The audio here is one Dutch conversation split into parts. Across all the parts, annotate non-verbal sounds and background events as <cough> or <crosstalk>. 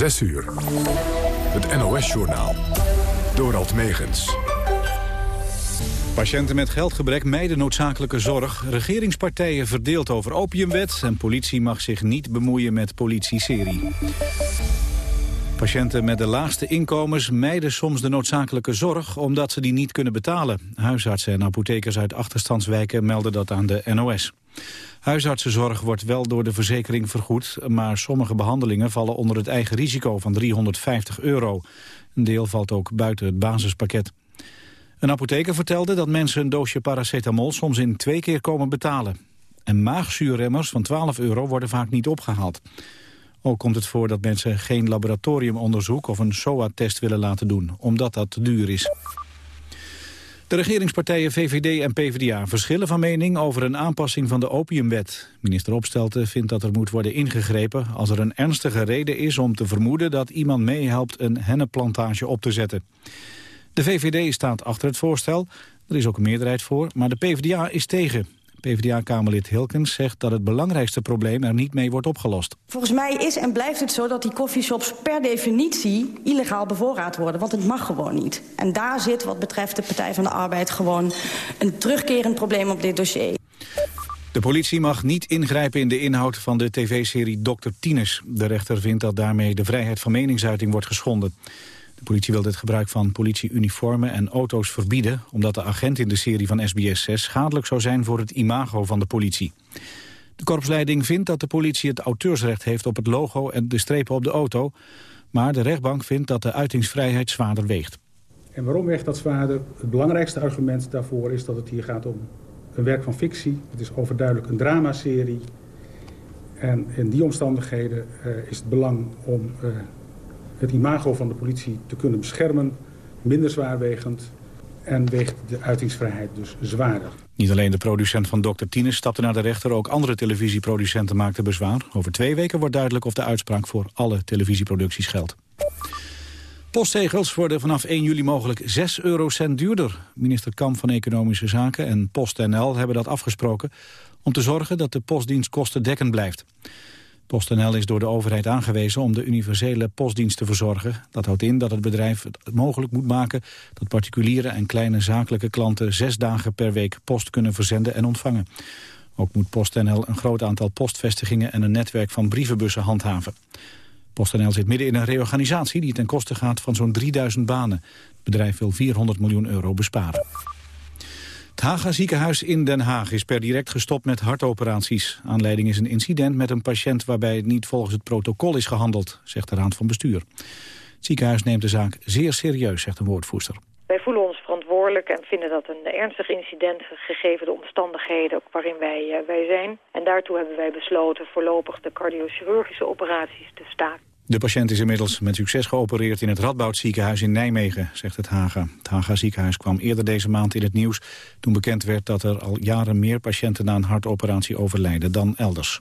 6 uur. Het NOS-journaal. Dorald Megens. Patiënten met geldgebrek mijden noodzakelijke zorg. Regeringspartijen verdeeld over opiumwet... en politie mag zich niet bemoeien met politie-serie. Patiënten met de laagste inkomens mijden soms de noodzakelijke zorg... omdat ze die niet kunnen betalen. Huisartsen en apothekers uit achterstandswijken melden dat aan de NOS. Huisartsenzorg wordt wel door de verzekering vergoed... maar sommige behandelingen vallen onder het eigen risico van 350 euro. Een deel valt ook buiten het basispakket. Een apotheker vertelde dat mensen een doosje paracetamol soms in twee keer komen betalen. En maagzuurremmers van 12 euro worden vaak niet opgehaald. Ook komt het voor dat mensen geen laboratoriumonderzoek of een SOA-test willen laten doen, omdat dat te duur is. De regeringspartijen VVD en PvdA verschillen van mening over een aanpassing van de opiumwet. Minister Opstelten vindt dat er moet worden ingegrepen als er een ernstige reden is om te vermoeden dat iemand meehelpt een hennenplantage op te zetten. De VVD staat achter het voorstel, er is ook een meerderheid voor, maar de PvdA is tegen. PvdA-kamerlid Hilkens zegt dat het belangrijkste probleem er niet mee wordt opgelost. Volgens mij is en blijft het zo dat die koffieshops per definitie illegaal bevoorraad worden. Want het mag gewoon niet. En daar zit wat betreft de Partij van de Arbeid gewoon een terugkerend probleem op dit dossier. De politie mag niet ingrijpen in de inhoud van de tv-serie Dr. Tines. De rechter vindt dat daarmee de vrijheid van meningsuiting wordt geschonden. De politie wil het gebruik van politieuniformen en auto's verbieden... omdat de agent in de serie van SBS 6 schadelijk zou zijn voor het imago van de politie. De korpsleiding vindt dat de politie het auteursrecht heeft op het logo en de strepen op de auto... maar de rechtbank vindt dat de uitingsvrijheid zwaarder weegt. En waarom weegt dat zwaarder? Het belangrijkste argument daarvoor is dat het hier gaat om een werk van fictie. Het is overduidelijk een dramaserie. En in die omstandigheden uh, is het belang om uh, het imago van de politie te kunnen beschermen, minder zwaarwegend en weegt de uitingsvrijheid dus zwaarder. Niet alleen de producent van Dr. Tines stapte naar de rechter, ook andere televisieproducenten maakten bezwaar. Over twee weken wordt duidelijk of de uitspraak voor alle televisieproducties geldt. Postzegels worden vanaf 1 juli mogelijk 6 eurocent duurder. Minister Kamp van Economische Zaken en PostNL hebben dat afgesproken... om te zorgen dat de postdienst kostendekkend blijft. PostNL is door de overheid aangewezen om de universele postdienst te verzorgen. Dat houdt in dat het bedrijf het mogelijk moet maken dat particuliere en kleine zakelijke klanten zes dagen per week post kunnen verzenden en ontvangen. Ook moet PostNL een groot aantal postvestigingen en een netwerk van brievenbussen handhaven. PostNL zit midden in een reorganisatie die ten koste gaat van zo'n 3000 banen. Het bedrijf wil 400 miljoen euro besparen. Het Haga ziekenhuis in Den Haag is per direct gestopt met hartoperaties. Aanleiding is een incident met een patiënt waarbij niet volgens het protocol is gehandeld, zegt de Raad van Bestuur. Het ziekenhuis neemt de zaak zeer serieus, zegt een woordvoerster. Wij voelen ons verantwoordelijk en vinden dat een ernstig incident... gegeven de omstandigheden waarin wij, uh, wij zijn. En daartoe hebben wij besloten voorlopig de cardiochirurgische operaties te staken. De patiënt is inmiddels met succes geopereerd in het Radboud ziekenhuis in Nijmegen, zegt het Haga. Het Haga ziekenhuis kwam eerder deze maand in het nieuws... toen bekend werd dat er al jaren meer patiënten na een hartoperatie overlijden dan elders.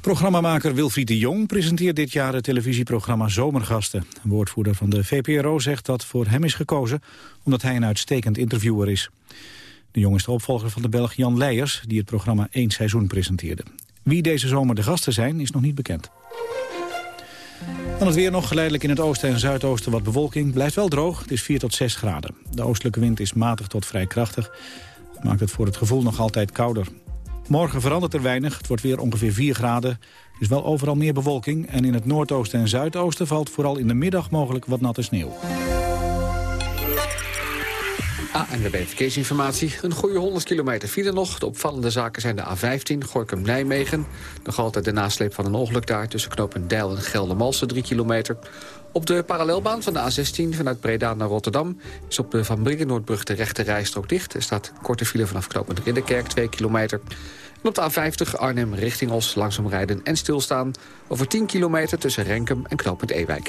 Programmamaker Wilfried de Jong presenteert dit jaar het televisieprogramma Zomergasten. Een woordvoerder van de VPRO zegt dat voor hem is gekozen omdat hij een uitstekend interviewer is. De Jong is de opvolger van de Belg Jan Leijers, die het programma één seizoen presenteerde. Wie deze zomer de gasten zijn, is nog niet bekend. Dan het weer nog geleidelijk in het oosten en zuidoosten wat bewolking. Blijft wel droog, het is 4 tot 6 graden. De oostelijke wind is matig tot vrij krachtig. Dat maakt het voor het gevoel nog altijd kouder. Morgen verandert er weinig, het wordt weer ongeveer 4 graden. Er is wel overal meer bewolking en in het noordoosten en zuidoosten... valt vooral in de middag mogelijk wat natte sneeuw. ANWB Verkeersinformatie. Een goede 100 kilometer file nog. De opvallende zaken zijn de A15, Gorkum-Nijmegen. Nog altijd de nasleep van een ongeluk daar... tussen knopen Deil en Geldermalsen, 3 kilometer. Op de parallelbaan van de A16 vanuit Breda naar Rotterdam... is op de Van Brinkenoordbrug de rechte rijstrook dicht. Er staat korte file vanaf knooppunt Ridderkerk, 2 kilometer. En op de A50 Arnhem richting Os langzaam rijden en stilstaan... over 10 kilometer tussen Renkum en knooppunt Ewijk.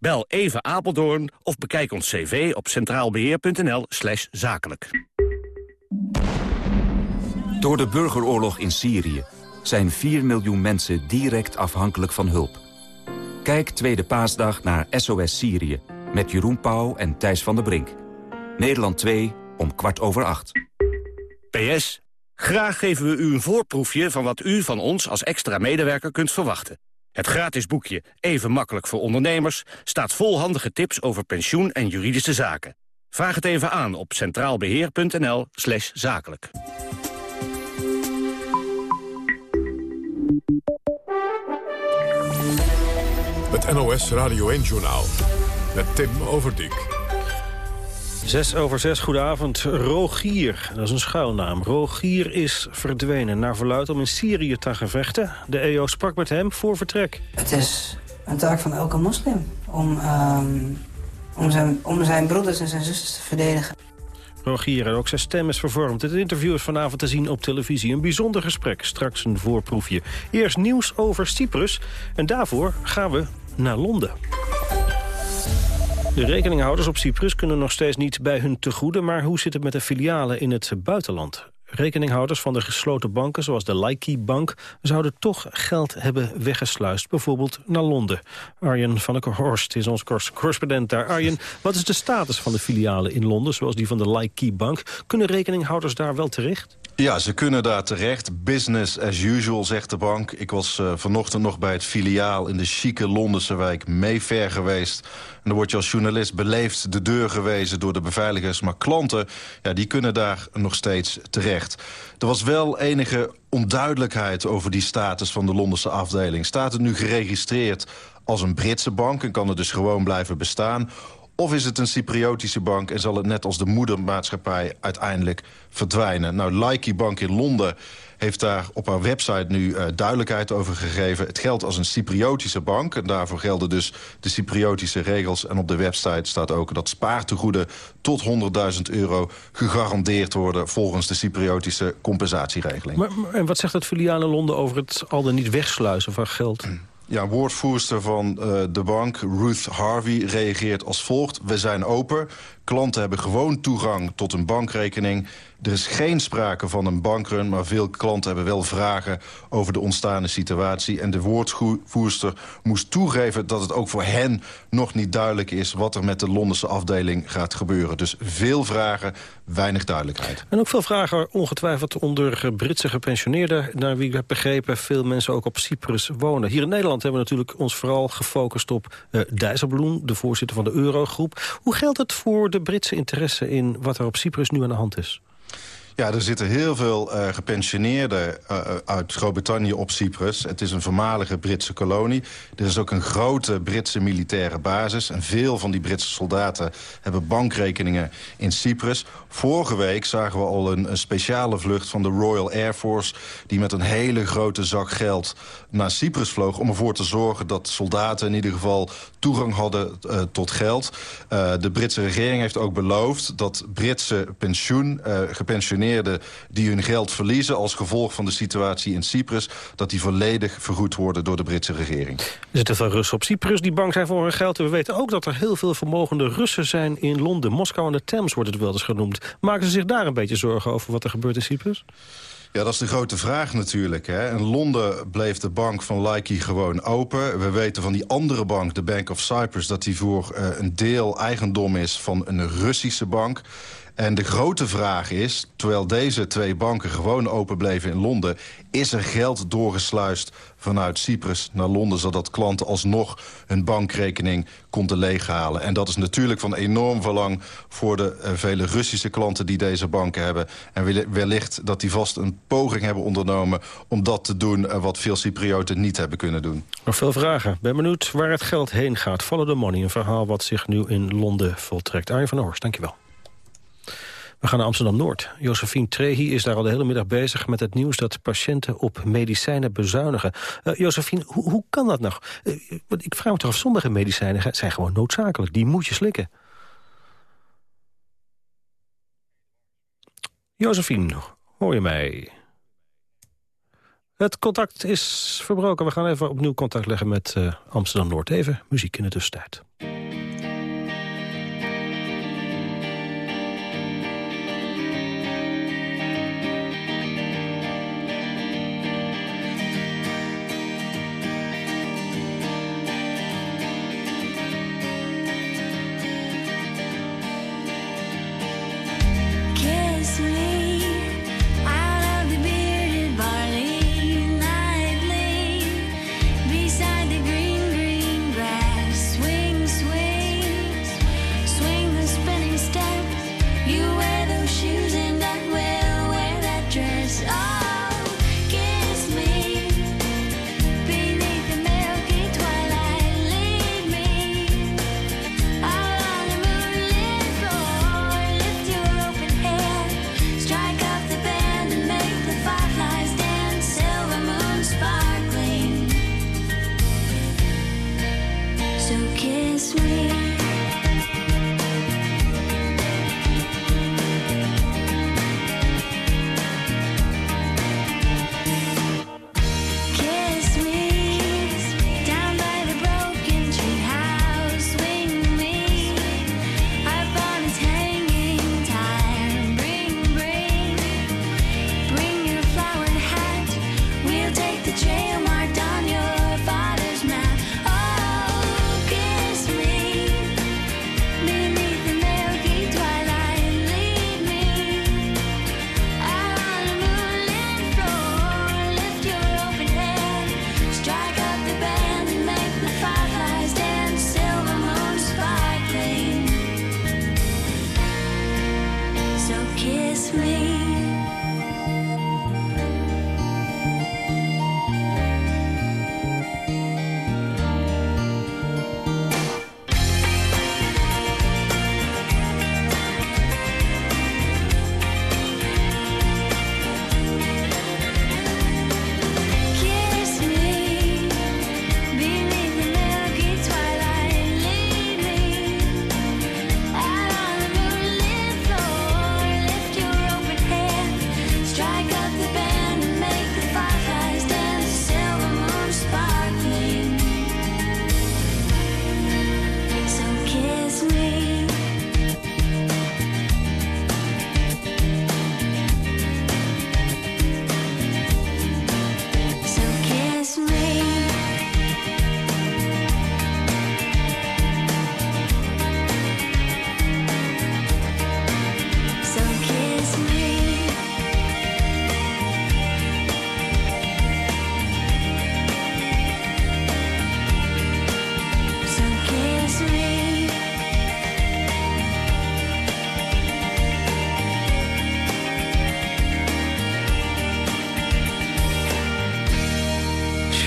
Bel even Apeldoorn of bekijk ons cv op centraalbeheer.nl slash zakelijk. Door de burgeroorlog in Syrië zijn 4 miljoen mensen direct afhankelijk van hulp. Kijk Tweede Paasdag naar SOS Syrië met Jeroen Pauw en Thijs van der Brink. Nederland 2 om kwart over acht. PS, graag geven we u een voorproefje van wat u van ons als extra medewerker kunt verwachten. Het gratis boekje Even makkelijk voor ondernemers staat vol handige tips over pensioen en juridische zaken. Vraag het even aan op centraalbeheer.nl slash zakelijk. Het NOS Radio 1-journaal met Tim Overdijk. 6 over 6, goedenavond. Rogier, dat is een schuilnaam. Rogier is verdwenen naar verluid om in Syrië te gaan vechten. De EO sprak met hem voor vertrek. Het is een taak van elke moslim om, ehm, om, zijn, om zijn broeders en zijn zusters te verdedigen. Rogier en ook zijn stem is vervormd. Het interview is vanavond te zien op televisie. Een bijzonder gesprek, straks een voorproefje. Eerst nieuws over Cyprus en daarvoor gaan we naar Londen. De rekeninghouders op Cyprus kunnen nog steeds niet bij hun tegoeden... maar hoe zit het met de filialen in het buitenland? Rekeninghouders van de gesloten banken, zoals de Laiki Bank... zouden toch geld hebben weggesluist, bijvoorbeeld naar Londen. Arjen van der Horst is ons correspondent daar. Arjen, wat is de status van de filialen in Londen, zoals die van de Laiki Bank? Kunnen rekeninghouders daar wel terecht? Ja, ze kunnen daar terecht. Business as usual, zegt de bank. Ik was uh, vanochtend nog bij het filiaal in de chique Londense wijk Mayfair geweest. En dan word je als journalist beleefd de deur gewezen door de beveiligers. Maar klanten, ja, die kunnen daar nog steeds terecht. Er was wel enige onduidelijkheid over die status van de Londense afdeling. Staat het nu geregistreerd als een Britse bank en kan het dus gewoon blijven bestaan... Of is het een Cypriotische bank en zal het net als de moedermaatschappij uiteindelijk verdwijnen? Nou, Laiki Bank in Londen heeft daar op haar website nu uh, duidelijkheid over gegeven. Het geldt als een Cypriotische bank. En daarvoor gelden dus de Cypriotische regels. En op de website staat ook dat spaartegoeden tot 100.000 euro gegarandeerd worden... volgens de Cypriotische compensatieregeling. Maar, en wat zegt het filiaal in Londen over het al dan niet wegsluizen van geld? Ja, woordvoerster van uh, de bank, Ruth Harvey, reageert als volgt. We zijn open. Klanten hebben gewoon toegang tot een bankrekening. Er is geen sprake van een bankrun, maar veel klanten hebben wel vragen over de ontstaande situatie. En de woordvoerster moest toegeven dat het ook voor hen nog niet duidelijk is wat er met de Londense afdeling gaat gebeuren. Dus veel vragen, weinig duidelijkheid. En ook veel vragen ongetwijfeld onder Britse gepensioneerden, naar wie ik heb begrepen veel mensen ook op Cyprus wonen. Hier in Nederland hebben we natuurlijk ons vooral gefocust op uh, Dijsselbloem, de voorzitter van de Eurogroep. Hoe geldt het voor de Britse interesse in wat er op Cyprus nu aan de hand is? Ja, er zitten heel veel uh, gepensioneerden uh, uit Groot-Brittannië op Cyprus. Het is een voormalige Britse kolonie. Er is ook een grote Britse militaire basis. En veel van die Britse soldaten hebben bankrekeningen in Cyprus. Vorige week zagen we al een, speciale vlucht van de Royal Air Force... die met een hele grote zak geld naar Cyprus vloog... om ervoor te zorgen dat soldaten in ieder geval toegang hadden tot geld. De Britse regering heeft ook beloofd dat Britse pensioen, uh, gepensioneerden... die hun geld verliezen als gevolg van de situatie in Cyprus... dat die volledig vergoed worden door de Britse regering. Er zitten veel Russen op Cyprus die bang zijn voor hun geld. En we weten ook dat er heel veel vermogende Russen zijn in Londen. Moskou en de Thames wordt het wel eens genoemd. Maken ze zich daar een beetje zorgen over wat er gebeurt in Cyprus? Ja, dat is de grote vraag natuurlijk. Hè. In Londen bleef de bank van Laiki gewoon open. We weten van die andere bank, de Bank of Cyprus... dat die voor uh, een deel eigendom is van een Russische bank. En de grote vraag is, terwijl deze twee banken gewoon open bleven in Londen... is er geld doorgesluist vanuit Cyprus naar Londen... zodat klanten alsnog hun bankrekening konden leeghalen. En dat is natuurlijk van enorm belang voor de uh, vele Russische klanten... die deze banken hebben. En wellicht dat die vast een poging hebben ondernomen... om dat te doen uh, wat veel Cyprioten niet hebben kunnen doen. Nog veel vragen. Ben benieuwd waar het geld heen gaat. Follow the money, een verhaal wat zich nu in Londen voltrekt. Arjen van der Horst, dankjewel. We gaan naar Amsterdam-Noord. Josephine Trehi is daar al de hele middag bezig met het nieuws... dat patiënten op medicijnen bezuinigen. Uh, Josephine, hoe, hoe kan dat nog? Uh, ik vraag me toch af, sommige medicijnen zijn gewoon noodzakelijk. Die moet je slikken. Josephine, hoor je mij? Het contact is verbroken. We gaan even opnieuw contact leggen met uh, Amsterdam-Noord. Even muziek in de tussentijd.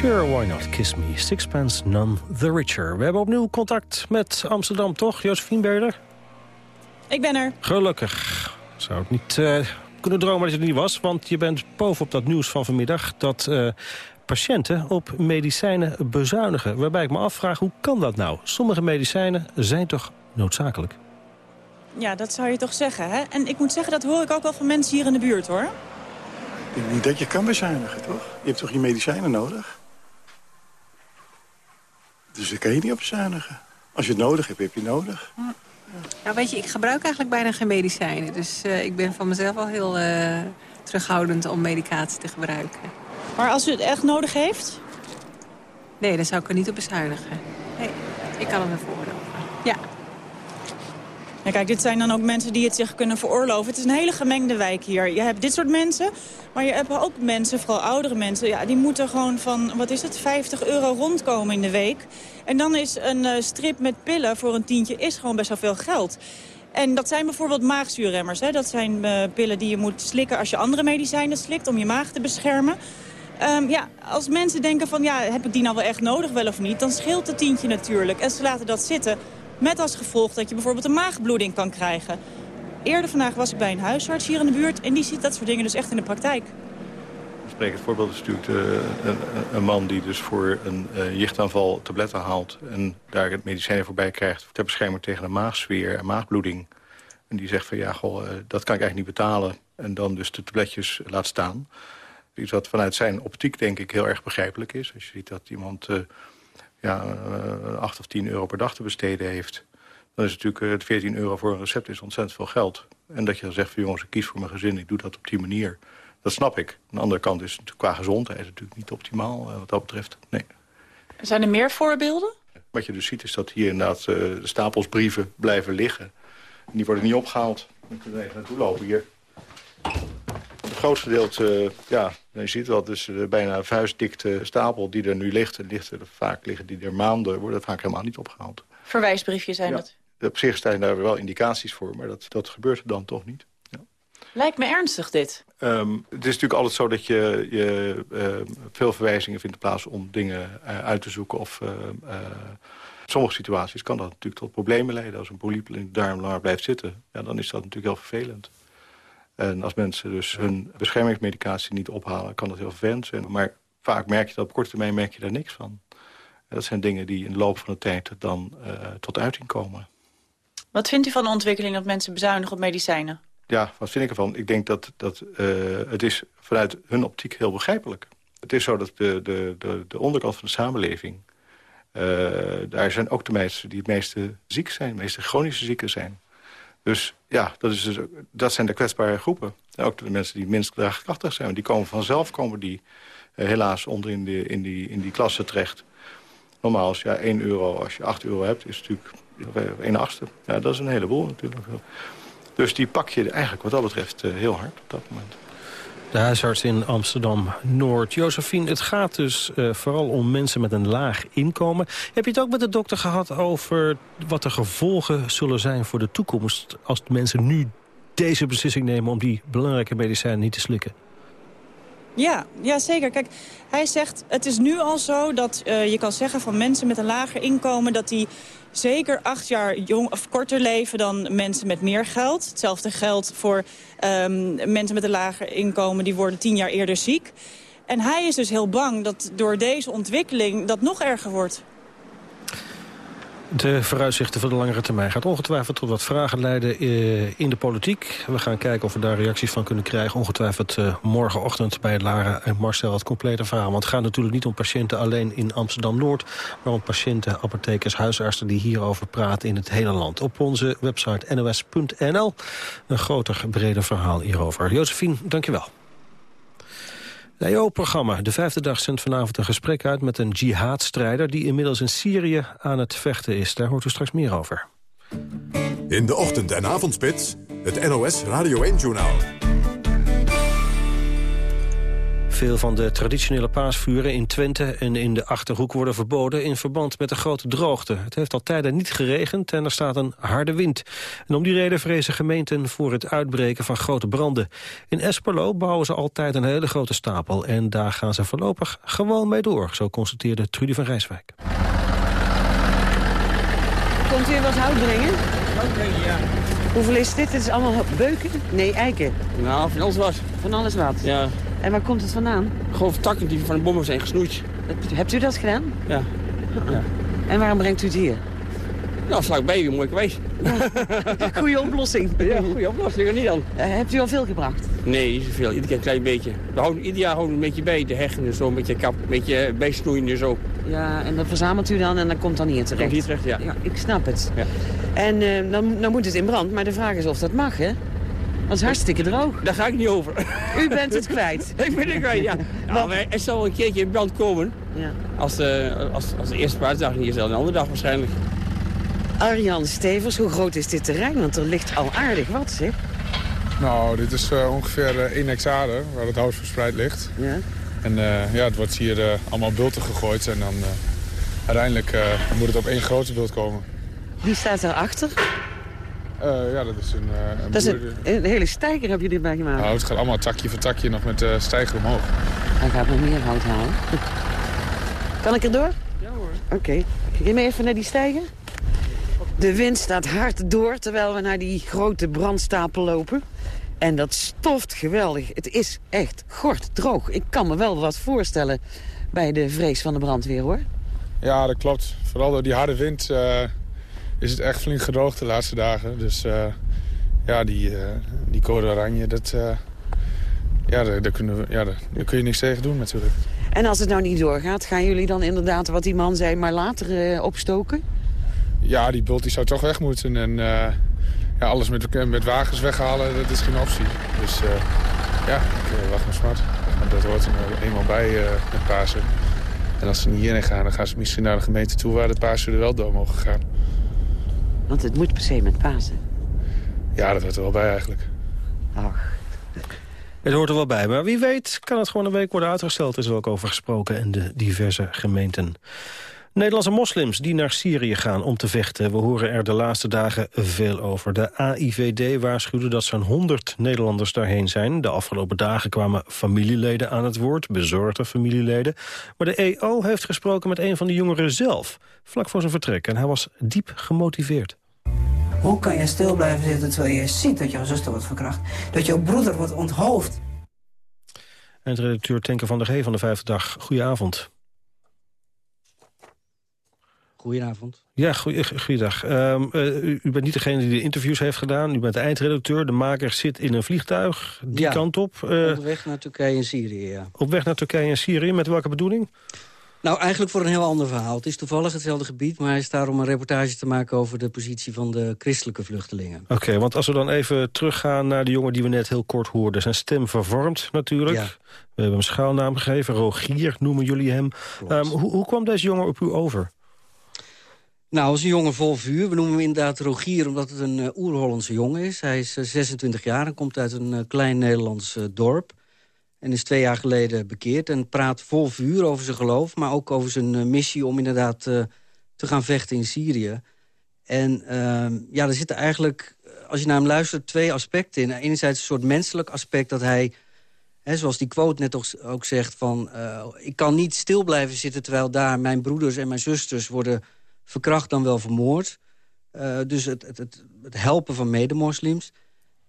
Sure, why not? Kiss me. Sixpence, none the richer. We hebben opnieuw contact met Amsterdam, toch? Josephine, ben Ik ben er. Gelukkig. Zou ik niet uh, kunnen dromen dat je er niet was. Want je bent bovenop dat nieuws van vanmiddag... dat uh, patiënten op medicijnen bezuinigen. Waarbij ik me afvraag, hoe kan dat nou? Sommige medicijnen zijn toch noodzakelijk? Ja, dat zou je toch zeggen, hè? En ik moet zeggen, dat hoor ik ook wel van mensen hier in de buurt, hoor. Ik denk niet dat je kan bezuinigen, toch? Je hebt toch je medicijnen nodig? Dus daar kan je niet op bezuinigen. Als je het nodig hebt, heb je het nodig. Ja. Nou, weet je, ik gebruik eigenlijk bijna geen medicijnen. Dus uh, ik ben van mezelf al heel uh, terughoudend om medicatie te gebruiken. Maar als u het echt nodig heeft? Nee, dan zou ik er niet op bezuinigen. Nee, ik kan hem ervoor veroorloven. Ja. Kijk, dit zijn dan ook mensen die het zich kunnen veroorloven. Het is een hele gemengde wijk hier. Je hebt dit soort mensen, maar je hebt ook mensen, vooral oudere mensen... Ja, die moeten gewoon van, wat is het, 50 euro rondkomen in de week. En dan is een uh, strip met pillen voor een tientje is gewoon best wel veel geld. En dat zijn bijvoorbeeld maagzuurremmers. Hè? Dat zijn uh, pillen die je moet slikken als je andere medicijnen slikt... om je maag te beschermen. Um, ja, als mensen denken van, ja, heb ik die nou wel echt nodig wel of niet... dan scheelt het tientje natuurlijk. En ze laten dat zitten met als gevolg dat je bijvoorbeeld een maagbloeding kan krijgen. Eerder vandaag was ik bij een huisarts hier in de buurt... en die ziet dat soort dingen dus echt in de praktijk. Het voorbeeld is natuurlijk de, een, een, man die dus voor een uh, jichtaanval tabletten haalt... en daar het medicijnen voorbij krijgt ter bescherming tegen een maagzweer en maagbloeding. En die zegt van ja, goh, uh, dat kan ik eigenlijk niet betalen. En dan dus de tabletjes laat staan. Iets wat vanuit zijn optiek denk ik heel erg begrijpelijk is. Als je ziet dat iemand ja, uh, 8 of 10 euro per dag te besteden heeft... dan is natuurlijk 14 euro voor een recept is ontzettend veel geld. En dat je dan zegt van jongens, ik kies voor mijn gezin, ik doe dat op die manier. Dat snap ik. Aan de andere kant is het natuurlijk qua gezondheid natuurlijk niet optimaal wat dat betreft. Nee. Zijn er meer voorbeelden? Wat je dus ziet is dat hier inderdaad uh, stapels brieven blijven liggen. En die worden niet opgehaald. Dan kunnen we even naartoe lopen hier. Grootste gedeelte, uh, ja, je ziet wel, dus uh, bijna een vuistdikte stapel die er nu ligt. En ligt er, vaak liggen die er maanden, worden vaak helemaal niet opgehaald. Verwijsbriefjes zijn ja. dat? Op zich zijn daar wel indicaties voor, maar dat, dat gebeurt er dan toch niet. Ja. Lijkt me ernstig dit. Um, het is natuurlijk altijd zo dat je, je uh, veel verwijzingen vindt plaats om dingen uh, uit te zoeken. Of uh, sommige situaties kan dat natuurlijk tot problemen leiden. Als een polyp in de darm langer blijft zitten, ja, dan is dat natuurlijk heel vervelend. En als mensen dus hun beschermingsmedicatie niet ophalen, kan dat heel vervelend zijn. Maar vaak merk je dat op korte termijn merk je daar niks van. En dat zijn dingen die in de loop van de tijd dan tot uiting komen. Wat vindt u van de ontwikkeling dat mensen bezuinigen op medicijnen? Ja, wat vind ik ervan? Ik denk dat, dat uh, het is vanuit hun optiek heel begrijpelijk. Het is zo dat de, de, de, de onderkant van de samenleving... Uh, daar zijn ook de mensen die het meeste ziek zijn, de meeste chronische zieken zijn. Dus ja, dat, is dus, dat zijn de kwetsbare groepen. En ook de mensen die minst draagkrachtig zijn. Die komen vanzelf, komen die uh, helaas onder in, de, in, die, in die klasse terecht. Normaal als ja, 1 euro, als je 8 euro hebt, is natuurlijk 1 achtste. Ja, dat is een heleboel natuurlijk. Dus die pak je eigenlijk wat dat betreft heel hard op dat moment. De huisarts in Amsterdam-Noord. Josephine, het gaat dus uh, vooral om mensen met een laag inkomen. Heb je het ook met de dokter gehad over wat de gevolgen zullen zijn voor de toekomst... als mensen nu deze beslissing nemen om die belangrijke medicijnen niet te slikken? Ja, ja, zeker. Kijk, hij zegt, het is nu al zo dat uh, je kan zeggen van mensen met een lager inkomen... dat die zeker acht jaar jong, of korter leven dan mensen met meer geld. Hetzelfde geldt voor um, mensen met een lager inkomen, die worden tien jaar eerder ziek. En hij is dus heel bang dat door deze ontwikkeling dat nog erger wordt. De vooruitzichten voor de langere termijn gaat ongetwijfeld tot wat vragen leiden eh, in de politiek. We gaan kijken of we daar reacties van kunnen krijgen. Ongetwijfeld uh, morgenochtend bij Lara en Marcel het complete verhaal. Want het gaat natuurlijk niet om patiënten alleen in Amsterdam-Noord... maar om patiënten, apothekers, huisartsen die hierover praten in het hele land. Op onze website nos.nl een groter, breder verhaal hierover. Josephine, dankjewel. Het EO-programma. De vijfde dag zendt vanavond een gesprek uit met een jihadstrijder... die inmiddels in Syrië aan het vechten is. Daar hoort u straks meer over. In de ochtend- en avondspits, het NOS Radio 1-journaal. Veel van de traditionele paasvuren in Twente en in de Achterhoek worden verboden in verband met de grote droogte. Het heeft al tijden niet geregend en er staat een harde wind. En om die reden vrezen gemeenten voor het uitbreken van grote branden. In Esperlo bouwen ze altijd een hele grote stapel en daar gaan ze voorlopig gewoon mee door, zo constateerde Trudy van Rijswijk. Komt u wat hout brengen? Hout brengen, ja. Hoeveel is dit? Dit is allemaal beuken? Nee, eiken. Nou, van alles wat. Van alles wat? Ja. En waar komt het vandaan? Gewoon takken die van de bommen zijn gesnoeid. Hebt u dat gedaan? Ja. ja. <laughs> En waarom brengt u het hier? Nou, vlakbij, mooi geweest. goeie oplossing. <laughs> Ja, goede oplossing, er niet dan. Uh, hebt u al veel gebracht? Nee, niet zoveel. Ieder keer een klein beetje. We houden, ieder jaar houden we een beetje bij, de heggen en zo, een beetje kap, een beetje bijsnoeien en zo. Ja, en dat verzamelt u dan en dan komt dan hier terecht? hier terecht, ja. ja ik snap het. Ja. En uh, dan, dan moet het in brand, maar de vraag is of dat mag, hè? Dat is hartstikke droog. Daar ga ik niet over. U bent het kwijt. <laughs> ik ben het kwijt, ja. <laughs> Nou, maar er zal een keertje in brand komen. Ja. Als, de, als, als de eerste paasdag niet, zal een andere dag waarschijnlijk. Arjan Stevers, hoe groot is dit terrein? Want er ligt al aardig wat, zeg. Nou, dit is uh, ongeveer uh, 1 hectare waar het hout verspreid ligt. Ja. En uh, ja, het wordt hier allemaal bulten gegooid en dan uiteindelijk moet het op één grote bult komen. Wie staat daarachter? Uh, ja, dat is een, uh, een Dat is een, een, hele stijger heb je dit bij gemaakt. Nou, het gaat allemaal takje voor takje nog met de uh, stijger omhoog. Hij gaat nog meer hout halen. Kan ik erdoor? Ja hoor. Oké. Okay. Ga je mee even naar die stijger? De wind staat hard door terwijl we naar die grote brandstapel lopen. En dat stoft geweldig. Het is echt gort droog. Ik kan me wel wat voorstellen bij de vrees van de brandweer, hoor. Ja, dat klopt. Vooral door die harde wind is het echt flink gedroogd de laatste dagen. Dus uh, ja, die, uh, die code oranje, dat, ja, daar, daar, kunnen we, ja daar, daar, kun je niks tegen doen natuurlijk. En als het nou niet doorgaat, gaan jullie dan inderdaad, wat die man zei, maar later opstoken? Ja, die bult die zou toch weg moeten. En uh, ja, alles met, met wagens weghalen, dat is geen optie. Dus uh, ja, ik wacht maar smart. En dat hoort er eenmaal bij met Pasen. En als ze niet hierheen gaan, dan gaan ze misschien naar de gemeente toe... waar de Pasen er wel door mogen gaan. Want het moet per se met Pasen? Ja, dat hoort er wel bij eigenlijk. Ach. Het hoort er wel bij, maar wie weet kan het gewoon een week worden uitgesteld. Er is er ook over gesproken in de diverse gemeenten. Nederlandse moslims die naar Syrië gaan om te vechten. We horen er de laatste dagen veel over. De AIVD waarschuwde dat zo'n 100 Nederlanders daarheen zijn. De afgelopen dagen kwamen familieleden aan het woord, bezorgde familieleden. Maar de EO heeft gesproken met een van de jongeren zelf, vlak voor zijn vertrek. En hij was diep gemotiveerd. Hoe kan je stil blijven zitten terwijl je ziet dat jouw zuster wordt verkracht? Dat jouw broeder wordt onthoofd? Eindredacteur Tenker van der G van de Vijfde Dag. Goedenavond. Goedenavond. Ja, goeiedag. Um, uh, u, bent niet degene die de interviews heeft gedaan. U bent de eindredacteur. De maker zit in een vliegtuig die kant op. Uh, op weg naar Turkije en Syrië, ja. Op weg naar Turkije en Syrië. Met welke bedoeling? Nou, eigenlijk voor een heel ander verhaal. Het is toevallig hetzelfde gebied, maar hij is daar om een reportage te maken... over de positie van de christelijke vluchtelingen. Oké, want als we dan even teruggaan naar de jongen die we net heel kort hoorden. Zijn stem vervormd natuurlijk. We hebben hem schaalnaam gegeven. Rogier noemen jullie hem. Um, hoe, hoe kwam deze jongen op u over? Nou, als een jongen vol vuur. We noemen hem inderdaad Rogier omdat het een uh, oer-Hollandse jongen is. Hij is 26 eh, jaar en komt uit een uh, klein Nederlands dorp. En is twee jaar geleden bekeerd en praat vol vuur over zijn geloof... maar ook over zijn missie om inderdaad te gaan vechten in Syrië. En ehm, ja, er zitten eigenlijk, als je naar hem luistert, twee aspecten in. Enerzijds een soort menselijk aspect dat hij... Zoals die quote net ook zegt van... ik kan niet stil blijven zitten terwijl daar mijn broeders en mijn zusters worden verkracht dan wel vermoord. Uh, dus het, het, het, helpen van medemoslims.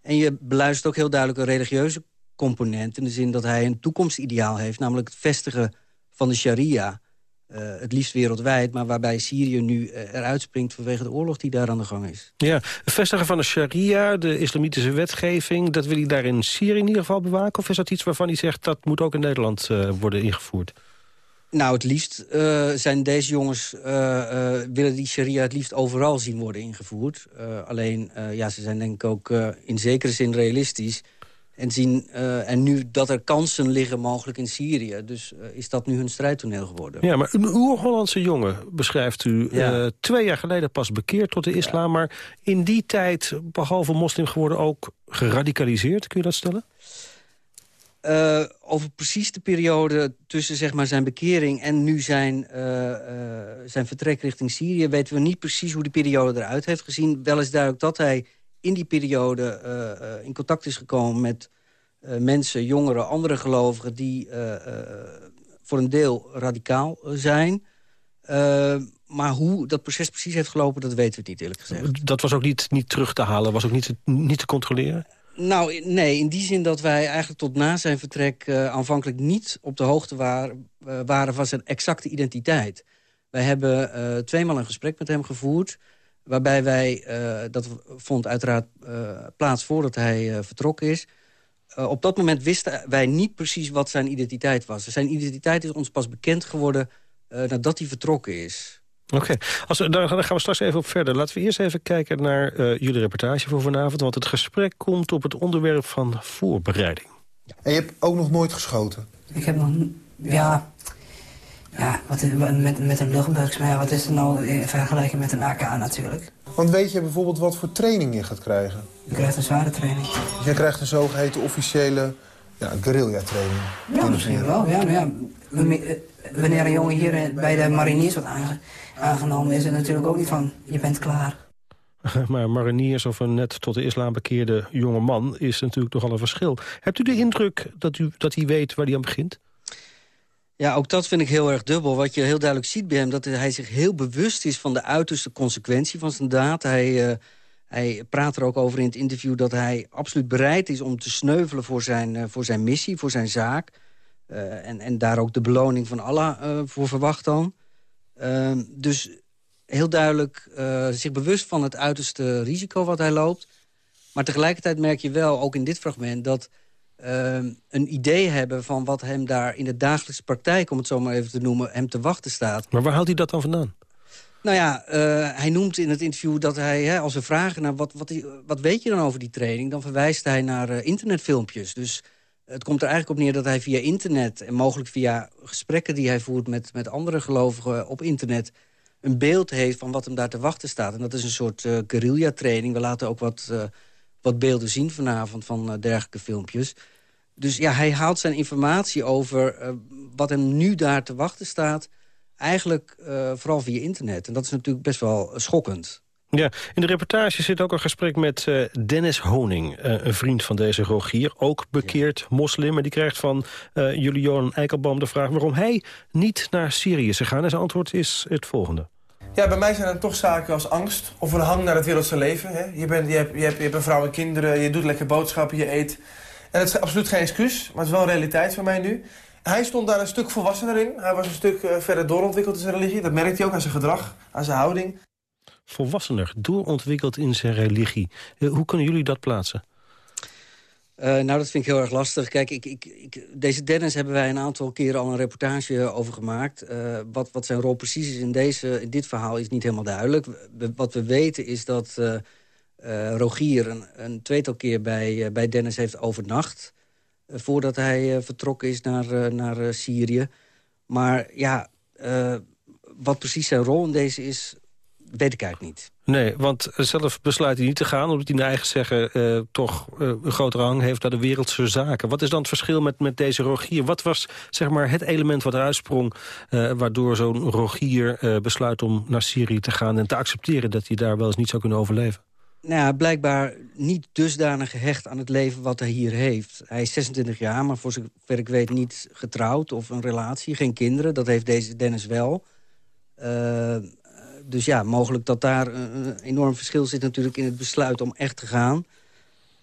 En je beluistert ook heel duidelijk een religieuze component... in de zin dat hij een toekomstideaal heeft... namelijk het vestigen van de sharia. Uh, het liefst wereldwijd, maar waarbij Syrië nu uh, eruit springt... vanwege de oorlog die daar aan de gang is. Ja, het vestigen van de sharia, de islamitische wetgeving... dat wil hij daar in Syrië in ieder geval bewaken? Of is dat iets waarvan hij zegt dat moet ook in Nederland worden ingevoerd? Nou, het liefst uh, zijn deze jongens... Uh, uh, willen die sharia het liefst overal zien worden ingevoerd. alleen, ja, ze zijn denk ik ook in zekere zin realistisch. En zien en nu dat er kansen liggen mogelijk in Syrië. Dus is dat nu hun strijdtoneel geworden. Ja, maar een oer-Hollandse jongen beschrijft u... Ja. twee jaar geleden pas bekeerd tot de islam... maar in die tijd, behalve moslim geworden, ook geradicaliseerd. Kun je dat stellen? Uh, over precies de periode tussen zeg maar, zijn bekering en nu zijn, uh, uh, zijn vertrek richting Syrië... weten we niet precies hoe die periode eruit heeft gezien. Wel is duidelijk dat hij in die periode in contact is gekomen met mensen, jongeren, andere gelovigen... die voor een deel radicaal zijn. maar hoe dat proces precies heeft gelopen, dat weten we niet eerlijk gezegd. Dat was ook niet, niet terug te halen, was ook niet, niet te controleren? Nou, nee, in die zin dat wij eigenlijk tot na zijn vertrek... Uh, aanvankelijk niet op de hoogte waren, uh, waren van zijn exacte identiteit. Wij hebben uh, tweemaal een gesprek met hem gevoerd... waarbij wij, dat vond uiteraard plaats voordat hij vertrokken is... op dat moment wisten wij niet precies wat zijn identiteit was. Zijn identiteit is ons pas bekend geworden nadat hij vertrokken is. Oké, okay. daar gaan we straks even op verder. Laten we eerst even kijken naar uh, jullie reportage voor vanavond... want het gesprek komt op het onderwerp van voorbereiding. En je hebt ook nog nooit geschoten? Ik heb nog... Ja... Ja, wat, met, met een luchtbugs, maar ja, wat is er nou in vergelijking met een AK natuurlijk? Want weet je bijvoorbeeld wat voor training je gaat krijgen? Je krijgt een zware training. Je krijgt een zogeheten officiële ja, guerrilla-training. Ja, misschien wel. Ja, maar ja, wanneer een jongen hier bij de mariniers wordt aange aangenomen is het natuurlijk ook niet van, je bent klaar. <laughs> Maar mariniers of een net tot de islam bekeerde jonge man is natuurlijk toch al een verschil. Hebt u de indruk dat, u, dat hij weet waar hij aan begint? Ja, ook dat vind ik heel erg dubbel. Wat je heel duidelijk ziet bij hem, dat hij zich heel bewust is... van de uiterste consequentie van zijn daad. Hij, uh, hij praat er ook over in het interview dat hij absoluut bereid is... om te sneuvelen voor zijn, uh, voor zijn missie, voor zijn zaak. Uh, en, en daar ook de beloning van Allah voor verwacht dan. Ehm, dus heel duidelijk uh, zich bewust van het uiterste risico wat hij loopt. Maar tegelijkertijd merk je wel, ook in dit fragment... dat ehm, een idee hebben van wat hem daar in de dagelijkse praktijk... om het zo maar even te noemen, hem te wachten staat. Maar waar haalt hij dat dan vandaan? Nou ja, eh, hij noemt in het interview dat hij, hè, als we vragen... naar wat, wat, wat weet je dan over die training... dan verwijst hij naar uh, internetfilmpjes. Dus het komt er eigenlijk op neer dat hij via internet... en mogelijk via gesprekken die hij voert met, met andere gelovigen op internet... een beeld heeft van wat hem daar te wachten staat. En dat is een soort uh, guerrilla-training. We laten ook wat, wat beelden zien vanavond van dergelijke filmpjes. Dus ja, hij haalt zijn informatie over wat hem nu daar te wachten staat eigenlijk vooral via internet. En dat is natuurlijk best wel schokkend. Ja, in de reportage zit ook een gesprek met uh, Dennis Honing, uh, een vriend van deze Rogier. Ook bekeerd moslim. En die krijgt van uh, Julian Eikelboom de vraag waarom hij niet naar Syrië is gegaan. En zijn antwoord is het volgende. Ja, bij mij zijn er toch zaken als angst of een hang naar het wereldse leven. Hè? Je, bent, je, hebt, je, hebt, je hebt een vrouw en kinderen, je doet lekker boodschappen, je eet. En dat is absoluut geen excuus, maar het is wel realiteit voor mij nu. Hij stond daar een stuk volwassener in. Hij was een stuk verder doorontwikkeld in zijn religie. Dat merkte hij ook aan zijn gedrag, aan zijn houding. Volwassener, doorontwikkeld in zijn religie. Uh, hoe kunnen jullie dat plaatsen? Uh, nou, dat vind ik heel erg lastig. Kijk, ik, ik, deze Dennis hebben wij een aantal keren al een reportage over gemaakt. Uh, wat, wat zijn rol precies is in, deze, in dit verhaal is niet helemaal duidelijk. Wat we weten is dat Rogier een, een tweetal keer bij, bij Dennis heeft overnacht... voordat hij vertrokken is naar, naar Syrië. Maar ja, wat precies zijn rol in deze is, weet ik eigenlijk niet. Nee, want zelf besluit hij niet te gaan... omdat hij naar eigen zeggen uh, toch uh, een grotere hang heeft naar de wereldse zaken. Wat is dan het verschil met, met deze Rogier? Wat was zeg maar, het element wat eruit sprong... Uh, waardoor zo'n Rogier besluit om naar Syrië te gaan... en te accepteren dat hij daar wel eens niet zou kunnen overleven? Nou ja, blijkbaar niet dusdanig gehecht aan het leven wat hij hier heeft. Hij is 26 jaar, maar voor zover ik weet niet getrouwd of een relatie. Geen kinderen, dat heeft deze Dennis wel dus ja, mogelijk dat daar een enorm verschil zit natuurlijk in het besluit om echt te gaan.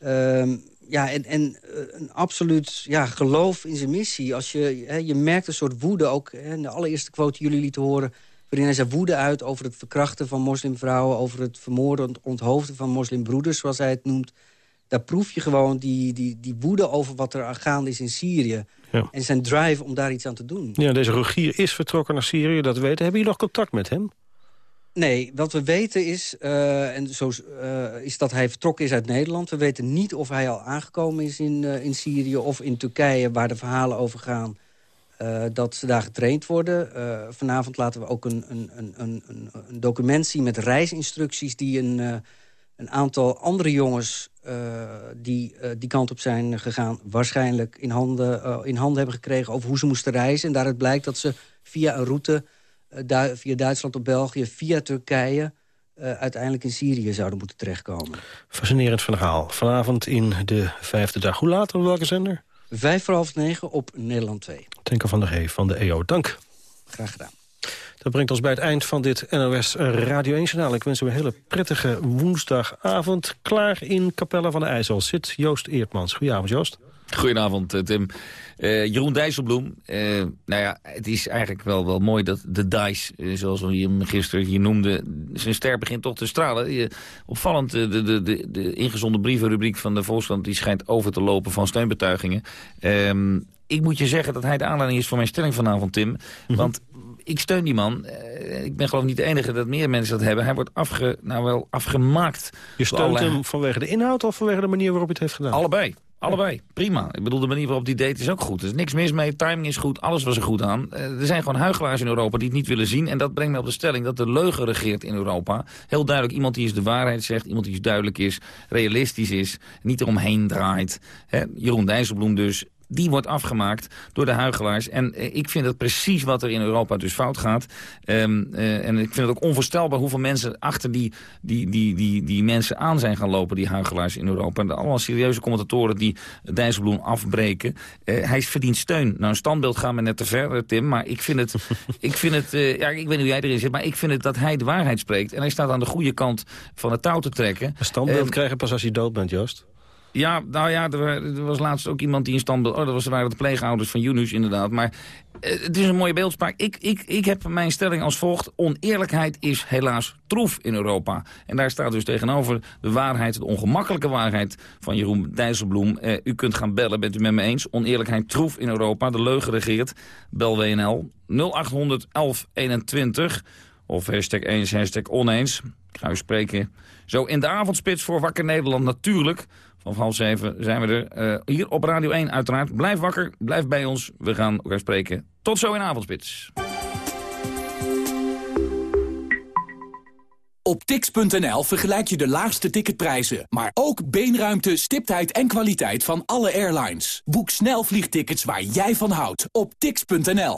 Uh, ja, en, en een absoluut ja, geloof in zijn missie. Als je, hè, je merkt een soort woede ook. Hè, in de allereerste quote die jullie lieten horen... waarin hij zijn woede uit over het verkrachten van moslimvrouwen... over het vermoorden, onthoofden van moslimbroeders, zoals hij het noemt. Daar proef je gewoon die, die, die woede over wat er gaande is in Syrië. Ja. En zijn drive om daar iets aan te doen. Ja, deze Rogier is vertrokken naar Syrië, dat weten. Hebben jullie nog contact met hem? Nee, wat we weten is, uh, en zo, uh, is dat hij vertrokken is uit Nederland. We weten niet of hij al aangekomen is in, uh, in Syrië of in Turkije... waar de verhalen over gaan dat ze daar getraind worden. vanavond laten we ook een, een, een, een, een document zien met reisinstructies... die een, een aantal andere jongens die die kant op zijn gegaan... waarschijnlijk in handen, in handen hebben gekregen over hoe ze moesten reizen. En daaruit blijkt dat ze via een route Du via Duitsland of België, via Turkije... Uh, uiteindelijk in Syrië zouden moeten terechtkomen. Fascinerend verhaal. Vanavond in de vijfde dag. Hoe laat op welke zender? Vijf voor half negen op Nederland 2. Tenker van der G van de EO. Dank. Graag gedaan. Dat brengt ons bij het eind van dit NOS Radio 1-journaal. Ik wens u een hele prettige woensdagavond. Klaar in Capelle van de IJssel zit Joost Eertmans. Goedenavond, Joost. Goedenavond, Tim. Uh, Jeroen Dijsselbloem, uh, nou ja, het is eigenlijk wel, wel mooi dat de uh, zoals we hem gisteren hier noemden, zijn ster begint toch te stralen. opvallend, de, de, de, de ingezonden brievenrubriek van de Volkskrant, die schijnt over te lopen van steunbetuigingen. Ehm, ik moet je zeggen dat hij de aanleiding is voor mijn stelling vanavond, Tim. Mhm. Want ik steun die man. ik ben geloof ik niet de enige dat meer mensen dat hebben. Hij wordt afge, nou wel afgemaakt. Je steunt hem vanwege de inhoud of vanwege de manier waarop hij het heeft gedaan? Allebei. Allebei, prima. Ik bedoel, de manier waarop die deed is ook goed. Er is niks mis mee, timing is goed, alles was er goed aan. Uh, er zijn gewoon huigelaars in Europa die het niet willen zien. En dat brengt me op de stelling dat de leugen regeert in Europa. Heel duidelijk, iemand die eens de waarheid zegt, iemand die eens duidelijk is, realistisch is, niet eromheen draait. Hè? Jeroen Dijsselbloem dus, die wordt afgemaakt door de huigelaars. En eh, ik vind dat precies wat er in Europa dus fout gaat. Um, uh, en ik vind het ook onvoorstelbaar hoeveel mensen achter die, die, die, die, die mensen aan zijn gaan lopen, die huigelaars in Europa. En allemaal serieuze commentatoren die Dijsselbloem afbreken. Uh, hij verdient steun. Nou, een standbeeld gaan we net te ver, Tim. Maar ik vind het, <laughs> ik vind het ja, ik weet niet hoe jij erin zit, maar ik vind het dat hij de waarheid spreekt. En hij staat aan de goede kant van het touw te trekken. Een standbeeld um, krijgen pas als je dood bent, Joost. Ja, nou ja, er, was laatst ook iemand die in stand... Oh, dat was, waren de pleegouders van Yunus inderdaad. Maar eh, het is een mooie beeldspraak. Ik, ik, ik heb mijn stelling als volgt. Oneerlijkheid is helaas troef in Europa. En daar staat dus tegenover de waarheid, de ongemakkelijke waarheid van Jeroen Dijsselbloem. Eh, u kunt gaan bellen, bent u met me eens? Oneerlijkheid troef in Europa, de leugen regeert. Bel WNL 0800 1121 of hashtag eens, hashtag oneens. Ik ga u spreken zo in de avondspits voor Wakker Nederland natuurlijk. Van half zeven zijn we er. Uh, hier op Radio 1 uiteraard. Blijf wakker, blijf bij ons. We gaan elkaar spreken. Tot zo in avondspits. Op tix.nl vergelijk je de laagste ticketprijzen, maar ook beenruimte, stiptheid en kwaliteit van alle airlines. Boek snel vliegtickets waar jij van houdt op tix.nl.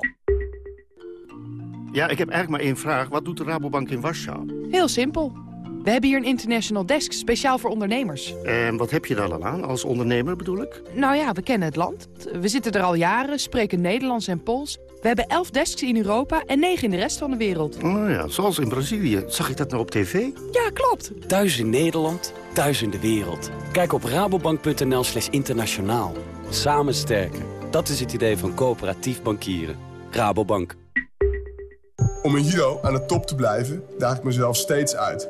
Ja, ik heb eigenlijk maar één vraag. Wat doet de Rabobank in Warschau? Heel simpel. We hebben hier een international desk, speciaal voor ondernemers. En wat heb je daar al aan, als ondernemer bedoel ik? Nou ja, we kennen het land. We zitten er al jaren, spreken Nederlands en Pools. We hebben elf desks in Europa en negen in de rest van de wereld. Oh ja, zoals in Brazilië. Zag ik dat nou op tv? Ja, klopt. Thuis in Nederland, thuis in de wereld. Kijk op rabobank.nl slash internationaal. Samen sterken. Dat is het idee van coöperatief bankieren. Rabobank. Om in judo aan de top te blijven, daag ik mezelf steeds uit.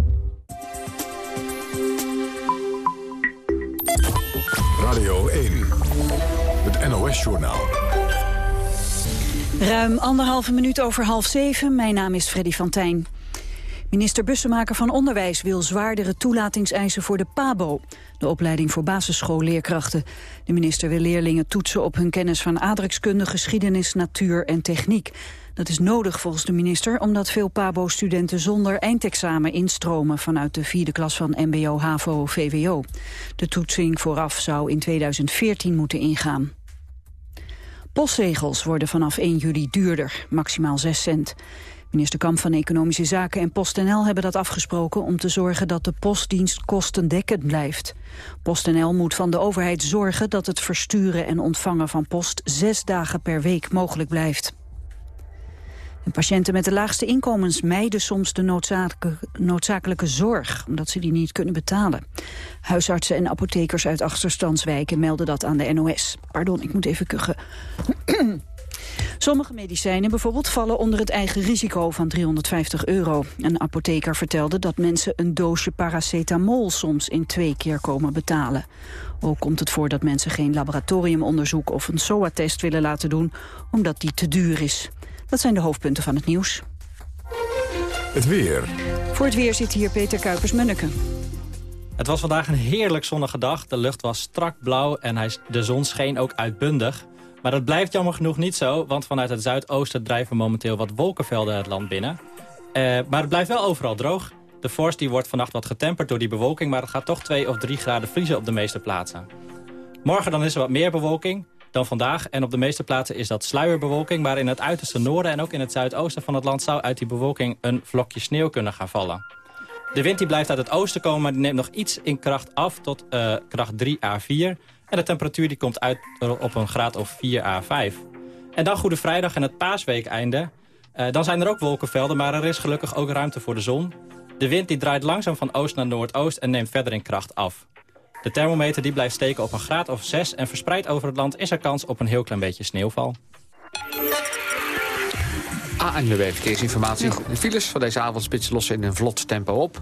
Radio 1, het NOS-journaal. Ruim anderhalve minuut over half zeven. Mijn naam is Freddy van Tijn. Minister Bussemaker van Onderwijs wil zwaardere toelatingseisen voor de PABO, de opleiding voor basisschoolleerkrachten. De minister wil leerlingen toetsen op hun kennis van aardrijkskunde, geschiedenis, natuur en techniek. Dat is nodig volgens de minister omdat veel PABO-studenten zonder eindexamen instromen vanuit de vierde klas van mbo, havo, vwo. De toetsing vooraf zou in 2014 moeten ingaan. Postzegels worden vanaf 1 juli duurder, maximaal 6 cent. Minister Kamp van Economische Zaken en PostNL hebben dat afgesproken om te zorgen dat de postdienst kostendekkend blijft. PostNL moet van de overheid zorgen dat het versturen en ontvangen van post zes dagen per week mogelijk blijft. En patiënten met de laagste inkomens mijden soms de noodzakelijke, noodzakelijke zorg, omdat ze die niet kunnen betalen. Huisartsen en apothekers uit achterstandswijken melden dat aan de NOS. Pardon, ik moet even kuchen. Sommige medicijnen bijvoorbeeld vallen onder het eigen risico van 350 euro. Een apotheker vertelde dat mensen een doosje paracetamol soms in twee keer komen betalen. Ook komt het voor dat mensen geen laboratoriumonderzoek of een SOA-test willen laten doen, omdat die te duur is. Dat zijn de hoofdpunten van het nieuws. Het weer. Voor het weer zit hier Peter Kuipers-Munneke. Het was vandaag een heerlijk zonnige dag. De lucht was strak blauw en hij, de zon scheen ook uitbundig. Maar dat blijft jammer genoeg niet zo, want vanuit het zuidoosten drijven momenteel wat wolkenvelden het land binnen. Uh, maar het blijft wel overal droog. De vorst die wordt vannacht wat getemperd door die bewolking, maar het gaat toch 2 of 3 graden vriezen op de meeste plaatsen. Morgen dan is er wat meer bewolking dan vandaag. En op de meeste plaatsen is dat sluierbewolking. Maar in het uiterste noorden en ook in het zuidoosten van het land... zou uit die bewolking een vlokje sneeuw kunnen gaan vallen. De wind die blijft uit het oosten komen, maar die neemt nog iets in kracht af tot uh, kracht 3 A4. En de temperatuur die komt uit op een graad of 4 A5. En dan Goede Vrijdag en het paasweekeinde. Uh, dan zijn er ook wolkenvelden, maar er is gelukkig ook ruimte voor de zon. De wind die draait langzaam van oost naar noordoost en neemt verder in kracht af. De thermometer die blijft steken op een graad of 6 en verspreid over het land is er kans op een heel klein beetje sneeuwval. ANWB Verkeersinformatie. De files van deze avondspits lossen in een vlot tempo op.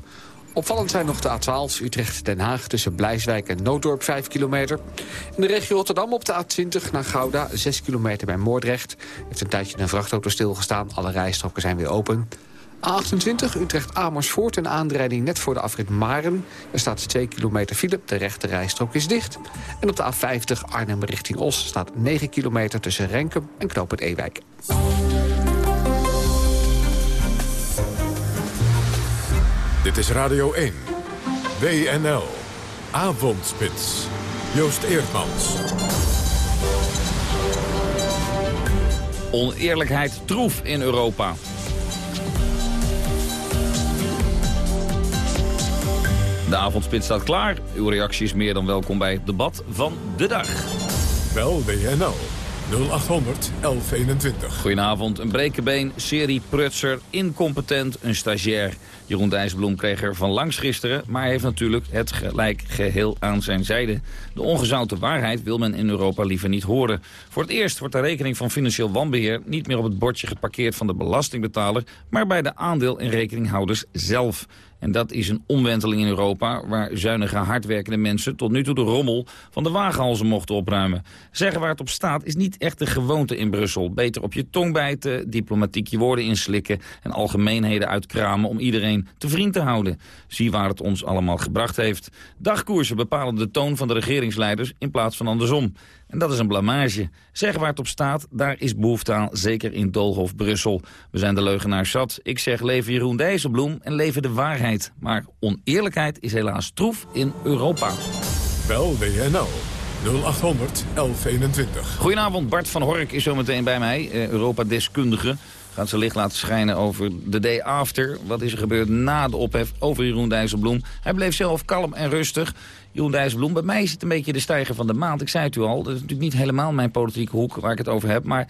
Opvallend zijn nog de A12 Utrecht-Den Haag tussen Blijswijk en Nooddorp 5 kilometer. In de regio Rotterdam op de A20 naar Gouda 6 kilometer bij Moordrecht. heeft een tijdje een vrachtauto stilgestaan. Alle rijstroken zijn weer open. A28 Utrecht-Amersfoort, een aanrijding net voor de afrit Maren. Er staat 2 kilometer file, de rechte rijstrook is dicht. En op de A50 Arnhem richting Os staat 9 kilometer tussen Renkum en Knoop het Ewijk. Dit is Radio 1. WNL. Avondspits. Joost Eerdmans. Oneerlijkheid troef in Europa. De avondspit staat klaar. Uw reactie is meer dan welkom bij het debat van de dag. Bel WNL 0800 1121. Goedenavond. Een brekenbeen, serie prutser, incompetent, een stagiair. Jeroen Dijsselbloem kreeg er van langs gisteren... maar heeft natuurlijk het gelijk geheel aan zijn zijde. De ongezouten waarheid wil men in Europa liever niet horen. Voor het eerst wordt de rekening van financieel wanbeheer... niet meer op het bordje geparkeerd van de belastingbetaler... maar bij de aandeel- en rekeninghouders zelf. En dat is een omwenteling in Europa... waar zuinige, hardwerkende mensen tot nu toe de rommel van de wagenhalzen mochten opruimen. Zeggen waar het op staat is niet echt de gewoonte in Brussel. Beter op je tong bijten, diplomatiek je woorden inslikken... en algemeenheden uitkramen om iedereen te vriend te houden. Zie waar het ons allemaal gebracht heeft. Dagkoersen bepalen de toon van de regeringsleiders in plaats van andersom. En dat is een blamage. Zeggen waar het op staat, daar is behoefte aan, zeker in Doolhof Brussel. We zijn de leugenaars zat. Ik zeg leven Jeroen Dijsselbloem en leven de waarheid. Maar oneerlijkheid is helaas troef in Europa. Bel WNL 0800 1121. Goedenavond, Bart van Hork is zometeen bij mij, eh, Europa-deskundige. Gaat zijn licht laten schijnen over de day after. Wat is er gebeurd na de ophef over Jeroen Dijsselbloem. Hij bleef zelf kalm en rustig. Jeroen Dijsselbloem, bij mij is het een beetje de stijger van de maand. Ik zei het u al, dat is natuurlijk niet helemaal mijn politieke hoek waar ik het over heb. Maar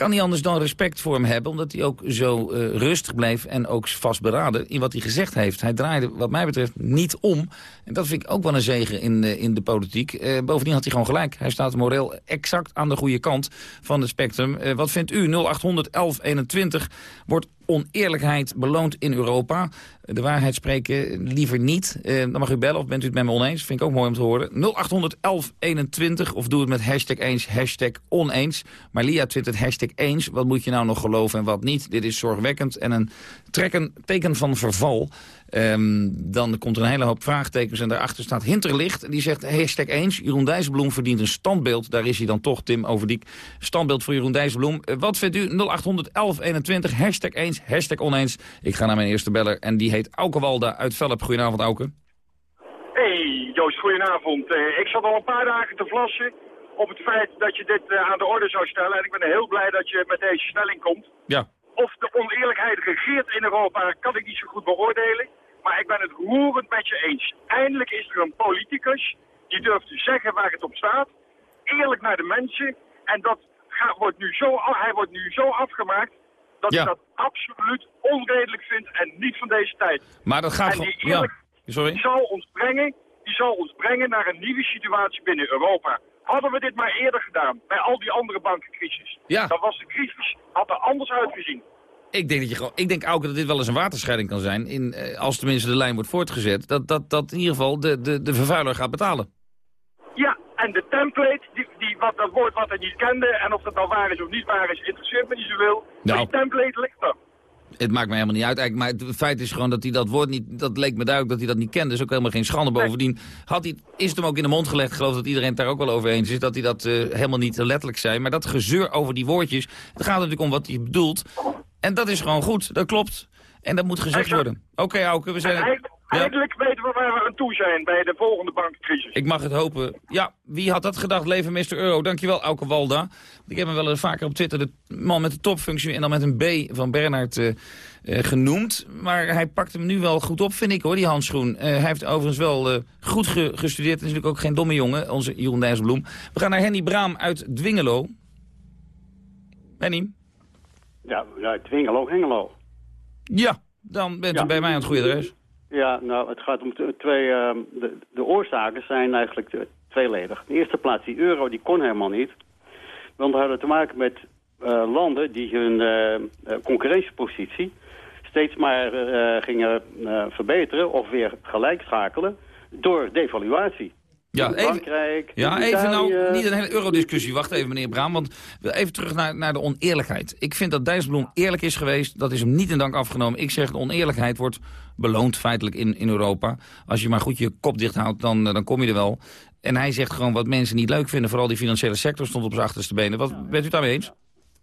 kan niet anders dan respect voor hem hebben... omdat hij ook zo uh, rustig bleef en ook vastberaden in wat hij gezegd heeft. Hij draaide wat mij betreft niet om. En dat vind ik ook wel een zegen in, uh, in de politiek. Uh, bovendien had hij gewoon gelijk. Hij staat moreel exact aan de goede kant van het spectrum. wat vindt u? 0800 1121 wordt oneerlijkheid beloond in Europa. De waarheid spreken liever niet. dan mag u bellen of bent u het met me oneens. Vind ik ook mooi om te horen. 0800 1121 of doe het met hashtag eens, hashtag oneens. Maar Lia twittert hashtag eens. Wat moet je nou nog geloven en wat niet? Dit is zorgwekkend en een trekken, teken van verval. Um, dan komt er een hele hoop vraagtekens en daarachter staat Hinterlicht. Die zegt hashtag eens, Jeroen Dijsselbloem verdient een standbeeld. Daar is hij dan toch, Tim Overdiek. Standbeeld voor Jeroen Dijsselbloem. Uh, wat vindt u? 0800 1121, hashtag eens, hashtag oneens. Ik ga naar mijn eerste beller en die heet Auke Walda uit Velp. Goedenavond, Auke. Hey, Joost, goedenavond. Uh, ik zat al een paar dagen te vlassen op het feit dat je dit uh, aan de orde zou stellen. En ik ben heel blij dat je met deze stelling komt. Ja. Of de oneerlijkheid regeert in Europa, kan ik niet zo goed beoordelen. Maar ik ben het roerend met je eens. Eindelijk is er een politicus die durft te zeggen waar het op staat. Eerlijk naar de mensen. En dat gaat, wordt nu zo, hij wordt nu zo afgemaakt dat Ja. ik dat absoluut onredelijk vind en niet van deze tijd. Maar dat gaat en die. Ja. Sorry? die zal ons brengen, die zal ons brengen naar een nieuwe situatie binnen Europa. Hadden we dit maar eerder gedaan, bij al die andere bankencrisis, Ja. dan was de crisis had er anders uitgezien. Ik denk, dat je gewoon, ik denk ook dat dit wel eens een waterscheiding kan zijn. In, eh, als tenminste de lijn wordt voortgezet. Dat, dat, dat in ieder geval de, de, de vervuiler gaat betalen. Ja, en de template, die, die, wat, dat woord wat hij niet kende, en of dat nou waar is of niet waar is, interesseert me niet zoveel. Maar Nou. die template ligt er. Het maakt me helemaal niet uit. Eigenlijk, maar het feit is gewoon dat hij dat woord niet... Dat leek me duidelijk dat hij dat niet kende. Dat is ook helemaal geen schande. Bovendien had hij, is het hem ook in de mond gelegd. Ik geloof dat iedereen het daar ook wel over eens is. Dat hij dat eh, helemaal niet letterlijk zei. Maar dat gezeur over die woordjes. Het gaat natuurlijk om wat hij bedoelt. En dat is gewoon goed. Dat klopt. En dat moet gezegd worden. Oké, Auke, we zijn... Ja. eigenlijk weten we waar we aan toe zijn bij de volgende bankencrisis. Ik mag het hopen. Ja, wie had dat gedacht? Leven Mr. Euro. Dankjewel, Auke Walda. Ik heb hem wel eens vaker op Twitter de man met de topfunctie... en dan met een B van Bernhard eh, eh, genoemd. Maar hij pakt hem nu wel goed op, vind ik, hoor, die handschoen. Eh, hij heeft overigens wel goed ge- gestudeerd. Is natuurlijk ook geen domme jongen, onze Jeroen Dijsselbloem. We gaan naar Henny Braam uit Dwingelo. Henny? Ja, ja Dwingelo, Hengelo. Ja, dan bent u Ja. bij mij aan het goede adres. Ja, nou, het gaat om twee... ehm, de, de oorzaken zijn eigenlijk tweeledig. In de eerste plaats, die euro, die kon helemaal niet. Want we hadden te maken met eh, landen die hun eh, eh, concurrentiepositie steeds maar gingen verbeteren of weer gelijk schakelen door devaluatie. Ja, even, ja, even nou, niet een hele eurodiscussie. Wacht even, meneer Braam, want even terug naar, naar de oneerlijkheid. Ik vind dat Dijsselbloem eerlijk is geweest. Dat is hem niet in dank afgenomen. Ik zeg, de oneerlijkheid wordt beloond feitelijk in, in Europa. Als je maar goed je kop dicht houdt, dan, eh, dan kom je er wel. En hij zegt gewoon wat mensen niet leuk vinden. Vooral die financiële sector stond op zijn achterste benen. Wat, bent u daarmee eens?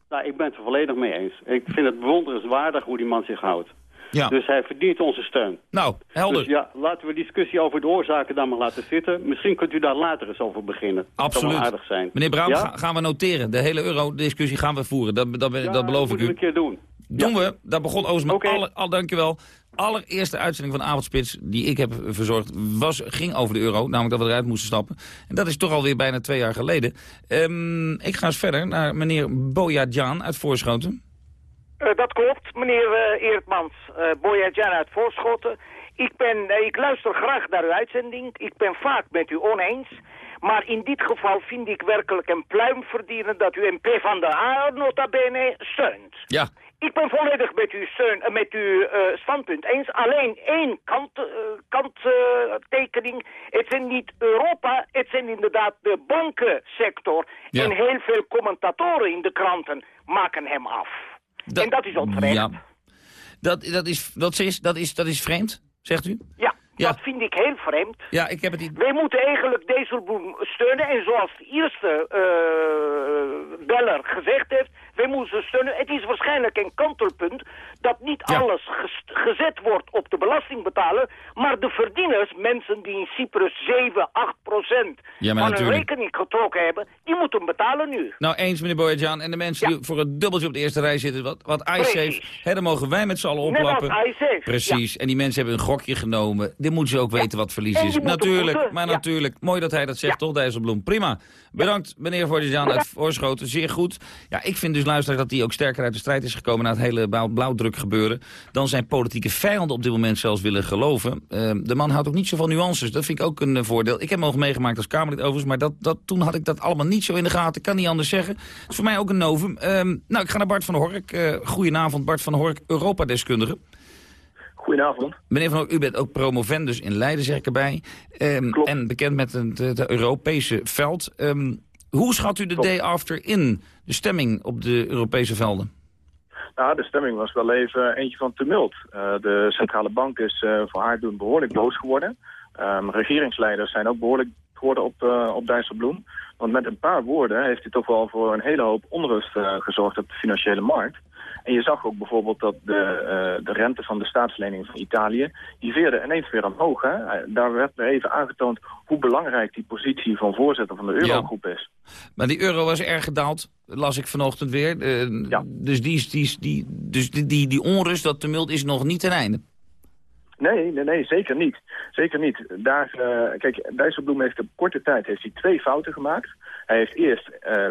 Nou, ik ben het er volledig mee eens. Ik vind het bewonderenswaardig hoe die man zich houdt. Ja. Dus hij verdient onze steun. Nou, helder. Dus ja, laten we discussie over de oorzaken dan maar laten zitten. Misschien kunt u daar later eens over beginnen. Dat zou Absoluut. aardig zijn. Meneer Brouw, Ja? gaan we noteren. De hele euro-discussie gaan we voeren. Dat, dat, dat, beloof ik moeten u. we een keer doen. Doen we. Daar begon Oosma. Alle, al, dankjewel. Allereerste uitzending van Avondspits die ik heb verzorgd was, ging over de euro. Namelijk dat we eruit moesten stappen. En dat is toch alweer bijna twee jaar geleden. Ehm, ik ga eens verder naar meneer Boja Jan uit Voorschoten. Eh, dat klopt, meneer eh Eertmans. Uh, Boyadjan uit Voorschoten. Ik, ben, eh, ik luister graag naar uw uitzending. Ik ben vaak met u oneens. Maar in dit geval vind ik werkelijk een pluim verdienen dat u een P van de A nota bene steunt. Ja. Ik ben volledig met uw, steun, eh, met uw eh, standpunt eens. Alleen één kanttekening. tekening. het zijn niet Europa, het zijn inderdaad de bankensector. Ja. En heel veel commentatoren in de kranten maken hem af. En dat is onterecht. Ja. Dat, dat, is, dat, is, dat, is, dat is vreemd, zegt u? Ja, Ja. dat vind ik heel vreemd. Ja, ik heb het niet... Wij moeten eigenlijk Dijsselbloem steunen. En zoals de eerste eh, beller gezegd heeft, wij moeten ze steunen. Het is waarschijnlijk een kantelpunt dat niet alles gezet wordt op de belastingbetaler, maar de verdieners, mensen die in Cyprus 7, 8 procent Ja, van hun natuurlijk. rekening getrokken hebben, die moeten betalen nu. Nou, eens, meneer Boyajan. En de mensen die voor het dubbeltje op de eerste rij zitten, wat, wat iSafe, Precies. hè, daar mogen wij met z'n allen oplappen. Precies. En die mensen hebben een gokje genomen. Dit moeten ze ook weten wat verlies is. Natuurlijk, maar natuurlijk. Mooi dat hij dat zegt, toch, Dijsselbloem? Prima. Bedankt, meneer Boyajan uit Voorschoten. Zeer goed. Ja, ik vind dus, luister, dat hij ook sterker uit de strijd is gekomen na het hele blauw- blauwdruk gebeuren. Dan zijn politieke vijanden op dit moment zelfs willen geloven. Eh, de man houdt ook niet zo van nuances. Dat vind ik ook een eh, voordeel. Ik heb hem ook meegemaakt als Kamerlid overigens, maar dat, dat, toen had ik dat allemaal niet zo in de gaten. Kan niet anders zeggen. Het is voor mij ook een novum. Ehm, nou, ik ga naar Bart van Hork. Eh goedenavond, Bart van Hork, Europa-deskundige. Goedenavond. Meneer Van Hork, u bent ook promovendus in Leiden, zeg ik erbij. Ehm, en bekend met het, het Europese veld. Ehm, hoe schat u de day after in, de stemming op de Europese velden? Nou, de stemming was wel even eentje van tumult. Eh, de centrale bank is eh, voor haar doen behoorlijk boos geworden. Ehm, regeringsleiders zijn ook behoorlijk geworden op, eh op Dijsselbloem. Want met een paar woorden heeft hij toch wel voor een hele hoop onrust gezorgd op de financiële markt. En je zag ook bijvoorbeeld dat de, eh, de rente van de staatslening van Italië, die veerde ineens weer omhoog. Hè? Eh, Daar werd weer even aangetoond hoe belangrijk die positie van voorzitter van de Eurogroep is. Maar die euro was erg gedaald, las ik vanochtend weer. Eh, Dus, die, is- die, die, dus die, die, die onrust, dat tumult is nog niet ten einde. Nee, nee, nee, zeker niet. Zeker niet. Daar, kijk, Dijsselbloem heeft op korte tijd heeft hij twee fouten gemaakt. Hij heeft eerst,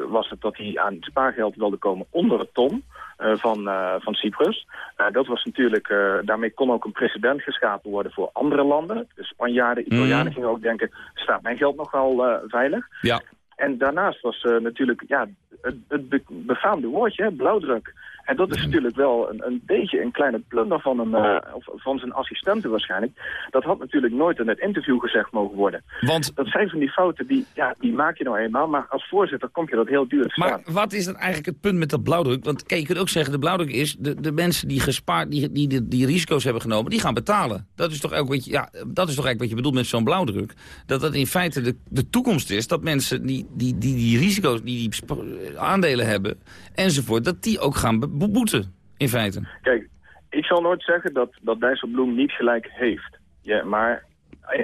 was het dat hij aan spaargeld wilde komen onder het ton van, eh, van Cyprus. Eh, dat was natuurlijk, eh, daarmee kon ook een precedent geschapen worden voor andere landen. De Spanjaarden, Italianen Mhm. gingen ook denken, staat mijn geld nog wel eh, veilig? Ja. En daarnaast was eh, natuurlijk ja, het, het be- befaamde woordje, blauwdruk. En dat is natuurlijk wel een, een beetje een kleine plunder van, een, eh, of van zijn assistenten waarschijnlijk. Dat had natuurlijk nooit in het interview gezegd mogen worden. Want... Dat zijn van die fouten, die, ja, die maak je nou eenmaal. Maar als voorzitter kom je dat heel duur te staan. Maar wat is dan eigenlijk het punt met dat blauwdruk? Want kijk, je kunt ook zeggen, de blauwdruk is... de, de mensen die gespaard, die, die, die, die risico's hebben genomen, die gaan betalen. Dat is toch ook wat je, ja, dat is toch eigenlijk wat je bedoelt met zo'n blauwdruk. Dat dat in feite de, de toekomst is. Dat mensen die die, die, die risico's, die, die sp- aandelen hebben, enzovoort... dat die ook gaan beboeten, in feite. Kijk, ik zal nooit zeggen dat, dat Dijsselbloem niet gelijk heeft. Ja, maar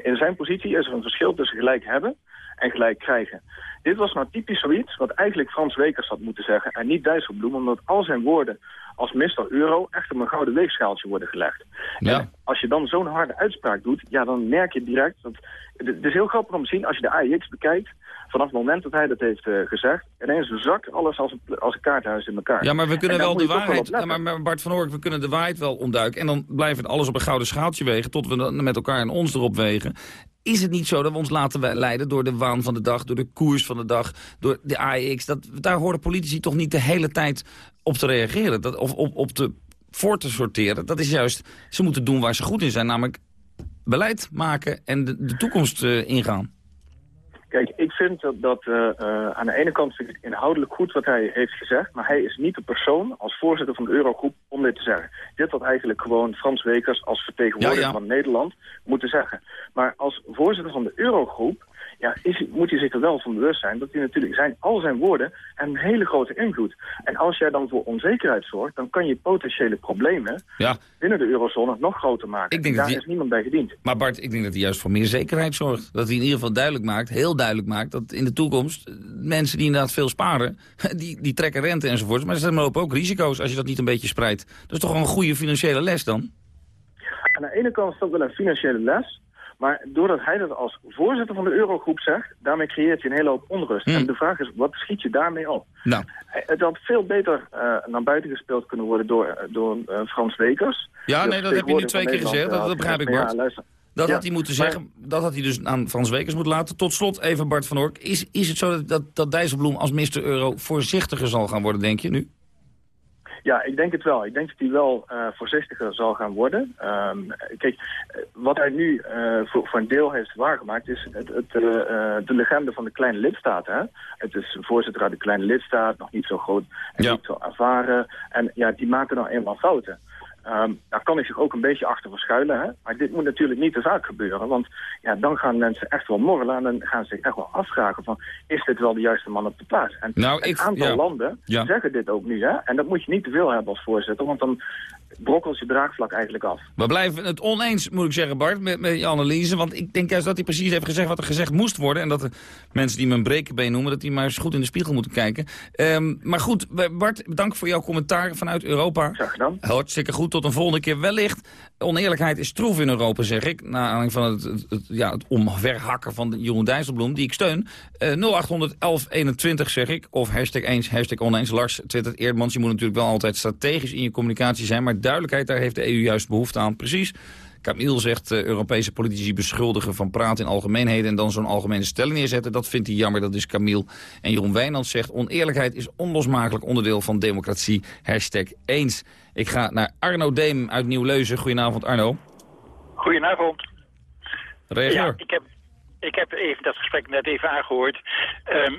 in zijn positie is er een verschil tussen gelijk hebben en gelijk krijgen. Dit was nou typisch zoiets wat eigenlijk Frans Wekers had moeten zeggen en niet Dijsselbloem, omdat al zijn woorden als Mr. Euro echt op een gouden weegschaaltje worden gelegd. Ja. Als je dan zo'n harde uitspraak doet, ja, dan merk je direct... Dat, het is heel grappig om te zien, als je de AIX bekijkt... vanaf het moment dat hij dat heeft eh, gezegd... ineens zakt alles als een, als een kaarthuis in elkaar. Ja, maar we kunnen wel de wel waarheid... Ja, maar, Bart van Hork, we kunnen de waarheid wel ontduiken. En dan blijft het alles op een gouden schaaltje wegen... tot we dan met elkaar en ons erop wegen. Is het niet zo dat we ons laten leiden door de waan van de dag... door de koers van de dag, door de AEX? Dat, daar horen politici toch niet de hele tijd op te reageren. Dat, of op, op te, voor te sorteren. Dat is juist... Ze moeten doen waar ze goed in zijn. Namelijk beleid maken en de, de toekomst eh, ingaan. Kijk, ik vind dat, dat eh, eh, aan de ene kant vind ik het inhoudelijk goed wat hij heeft gezegd, maar hij is niet de persoon als voorzitter van de Eurogroep om dit te zeggen. Dit had eigenlijk gewoon Frans Wekers als vertegenwoordiger Ja, ja. van Nederland moeten zeggen. Maar als voorzitter van de Eurogroep ja, is, moet hij zich er wel van bewust zijn dat hij natuurlijk zijn, al zijn woorden hebben een hele grote invloed. En als jij dan voor onzekerheid zorgt, dan kan je potentiële problemen Ja. binnen de eurozone nog groter maken. Ik denk En daar dat die- is niemand bij gediend. Maar Bart, ik denk dat hij juist voor meer zekerheid zorgt. Dat hij in ieder geval duidelijk maakt, heel duidelijk maakt... dat in de toekomst eh, mensen die inderdaad veel sparen... <laughs> die, die trekken rente enzovoorts. Maar ze lopen ook risico's als je dat niet een beetje spreidt. Dat is toch wel een goede financiële les dan? Aan de ene kant is dat wel een financiële les. Maar doordat hij dat als voorzitter van de Eurogroep zegt... daarmee creëert hij een hele hoop onrust. En de vraag is, wat schiet je daarmee op? Nou, Het had veel beter eh, naar buiten gespeeld kunnen worden door, eh, door eh, Frans Wekers. Ja, nee, dat heb je nu twee keer gezegd. Dat, dat begrijp ik. Bart. Ja, luister. Dat Ja, had hij moeten maar- zeggen. Dat had hij dus aan Frans Wekers moeten laten. Tot slot even Bart van Ork. Is, is het zo dat, dat, dat Dijsselbloem als Mr. Euro voorzichtiger zal gaan worden, denk je nu? Ja, ik denk het wel. Ik denk dat hij wel eh, voorzichtiger zal gaan worden. Ehm, kijk, eh, wat hij nu eh, voor, voor een deel heeft waargemaakt... is het, het, de legende van de kleine lidstaten. Hè? Het is voorzitter uit de kleine lidstaat, nog niet zo groot en niet zo ervaren. En ja, die maken nou eenmaal fouten. Ehm, daar kan ik zich ook een beetje achter verschuilen. Hè? Maar dit moet natuurlijk niet te vaak gebeuren. Want ja, dan gaan mensen echt wel morrelen. En dan gaan ze zich echt wel afvragen van... is dit wel de juiste man op de plaats? En Nou, een ik- aantal ja. landen Ja. zeggen dit ook nu. Hè? En dat moet je niet te veel hebben als voorzitter. Want dan brokkelt je draagvlak eigenlijk af. We blijven het oneens, moet ik zeggen, Bart, met, met je analyse. Want ik denk juist dat hij precies heeft gezegd wat er gezegd moest worden. En dat de mensen die me een brekenbeen noemen, dat die maar eens goed in de spiegel moeten kijken. Ehm, maar goed, Bart, bedankt voor jouw commentaar vanuit Europa. Graag gedaan. Hartstikke goed, tot een volgende keer wellicht. Oneerlijkheid is troef in Europa, zeg ik. Na aanleiding van het, ja, het omverhakken van Jeroen Dijsselbloem, die ik steun. Eh 0800 1121 zeg ik. Of hashtag eens, hashtag oneens. Lars twittert Eerdmans. Je moet natuurlijk wel altijd strategisch in je communicatie zijn. Maar duidelijkheid, daar heeft de EU juist behoefte aan. Precies. Camille zegt eh, Europese politici beschuldigen van praten in algemeenheden... en dan zo'n algemene stelling neerzetten. Dat vindt hij jammer, dat is Camille. En Jeroen Wijnand zegt oneerlijkheid is onlosmakelijk onderdeel van democratie. Hashtag eens. Ik ga naar Arno Deem uit Nieuw-Leuzen. Goedenavond Arno. Goedenavond. Reageer. Ja, ik heb, ik heb even dat gesprek net even aangehoord. Ehm,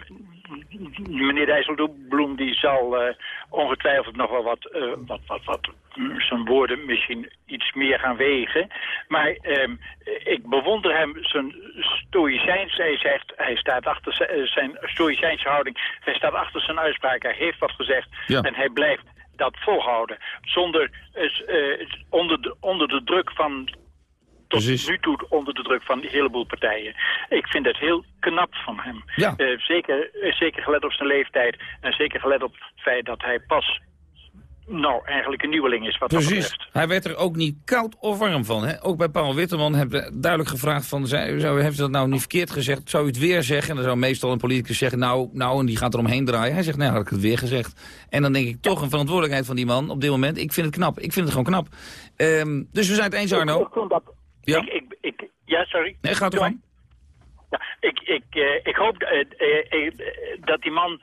meneer Dijsselbloem die zal eh, ongetwijfeld nog wel wat, eh, wat, wat, wat mm, zijn woorden misschien iets meer gaan wegen. Maar ehm, ik bewonder hem zijn stoïcijns. Hij zegt, hij staat achter zijn, eh, zijn stoïcijnse houding. Hij staat achter zijn uitspraak. Hij heeft wat gezegd. Ja. En hij blijft dat volhouden. Zonder, eh, onder, de, onder de druk van tot nu toe onder de druk van een heleboel partijen. Ik vind het heel knap van hem. Ja. Eh, zeker, eh, zeker gelet op zijn leeftijd en zeker gelet op het feit dat hij pas nou eigenlijk een nieuweling is wat dat Precies. betreft. Hij werd er ook niet koud of warm van. Hè? Ook bij Paul Witteman hebben we duidelijk gevraagd van... Zou, heeft u dat nou niet verkeerd gezegd? Zou u het weer zeggen? En dan zou meestal een politicus zeggen... nou, nou en die gaat er omheen draaien. Hij zegt, nee, had ik het weer gezegd. En dan denk ik toch een verantwoordelijkheid van die man op dit moment. Ik vind het knap. Ik vind het gewoon knap. Ehm, dus we zijn het eens, Arno. Ik dat... Ja? Ik, ik, ik, ja, sorry. Nee, gaat u gang. Ja, ik, ik, eh, ik hoop eh, eh, dat die man,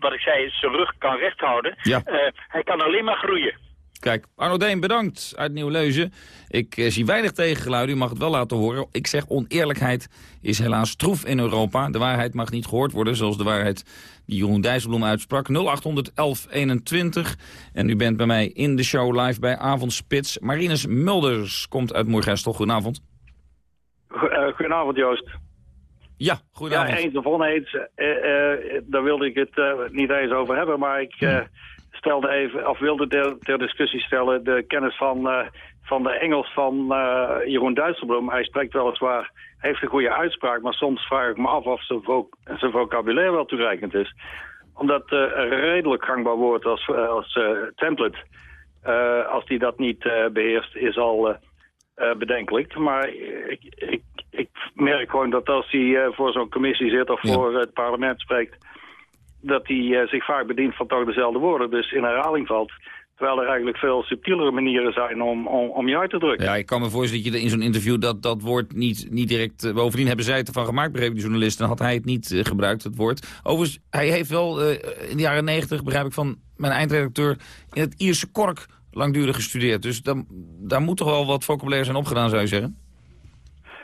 wat ik zei, zijn rug kan recht houden. Ja. Hij kan alleen maar groeien. Kijk, Arno Deen, bedankt uit Nieuw-Leuzen. Ik eh, zie weinig tegengeluiden, u mag het wel laten horen. Ik zeg oneerlijkheid is helaas troef in Europa. De waarheid mag niet gehoord worden, zoals de waarheid die Jeroen Dijsselbloem uitsprak. 0800 1121. En u bent bij mij in de show live bij Avondspits. Marinus Mulders komt uit Moergestel. Goedenavond. Eh, goedenavond Joost. Ja, goedenavond. Ja, eens of oneens, eh, eh, daar wilde ik het niet eens over hebben, maar ik eh, stelde even, of wilde ter, ter discussie stellen de kennis van, van de Engels van Jeroen Dijsselbloem. Hij spreekt weliswaar, heeft een goede uitspraak, maar soms vraag ik me af of zijn, vo zijn vocabulaire wel toereikend is. Omdat een redelijk gangbaar woord als, als template, als hij dat niet eh, beheerst, is al... eh, bedenkelijk. Maar ik, ik, ik merk gewoon dat als hij eh, voor zo'n commissie zit of voor het parlement spreekt, dat hij eh, zich vaak bedient van toch dezelfde woorden. Dus in herhaling valt. Terwijl er eigenlijk veel subtielere manieren zijn om, om, om je uit te drukken. Ja, ik kan me voorstellen dat je in zo'n interview dat, dat woord niet, niet direct... bovendien hebben zij het ervan gemaakt, begreep die journalisten. Dan had hij het niet gebruikt, het woord. Overigens, hij heeft wel in de jaren negentig, begrijp ik van mijn eindredacteur... in het Ierse Kork langdurig gestudeerd. Dus dan, daar moet toch wel wat vocabulaire zijn opgedaan, zou je zeggen?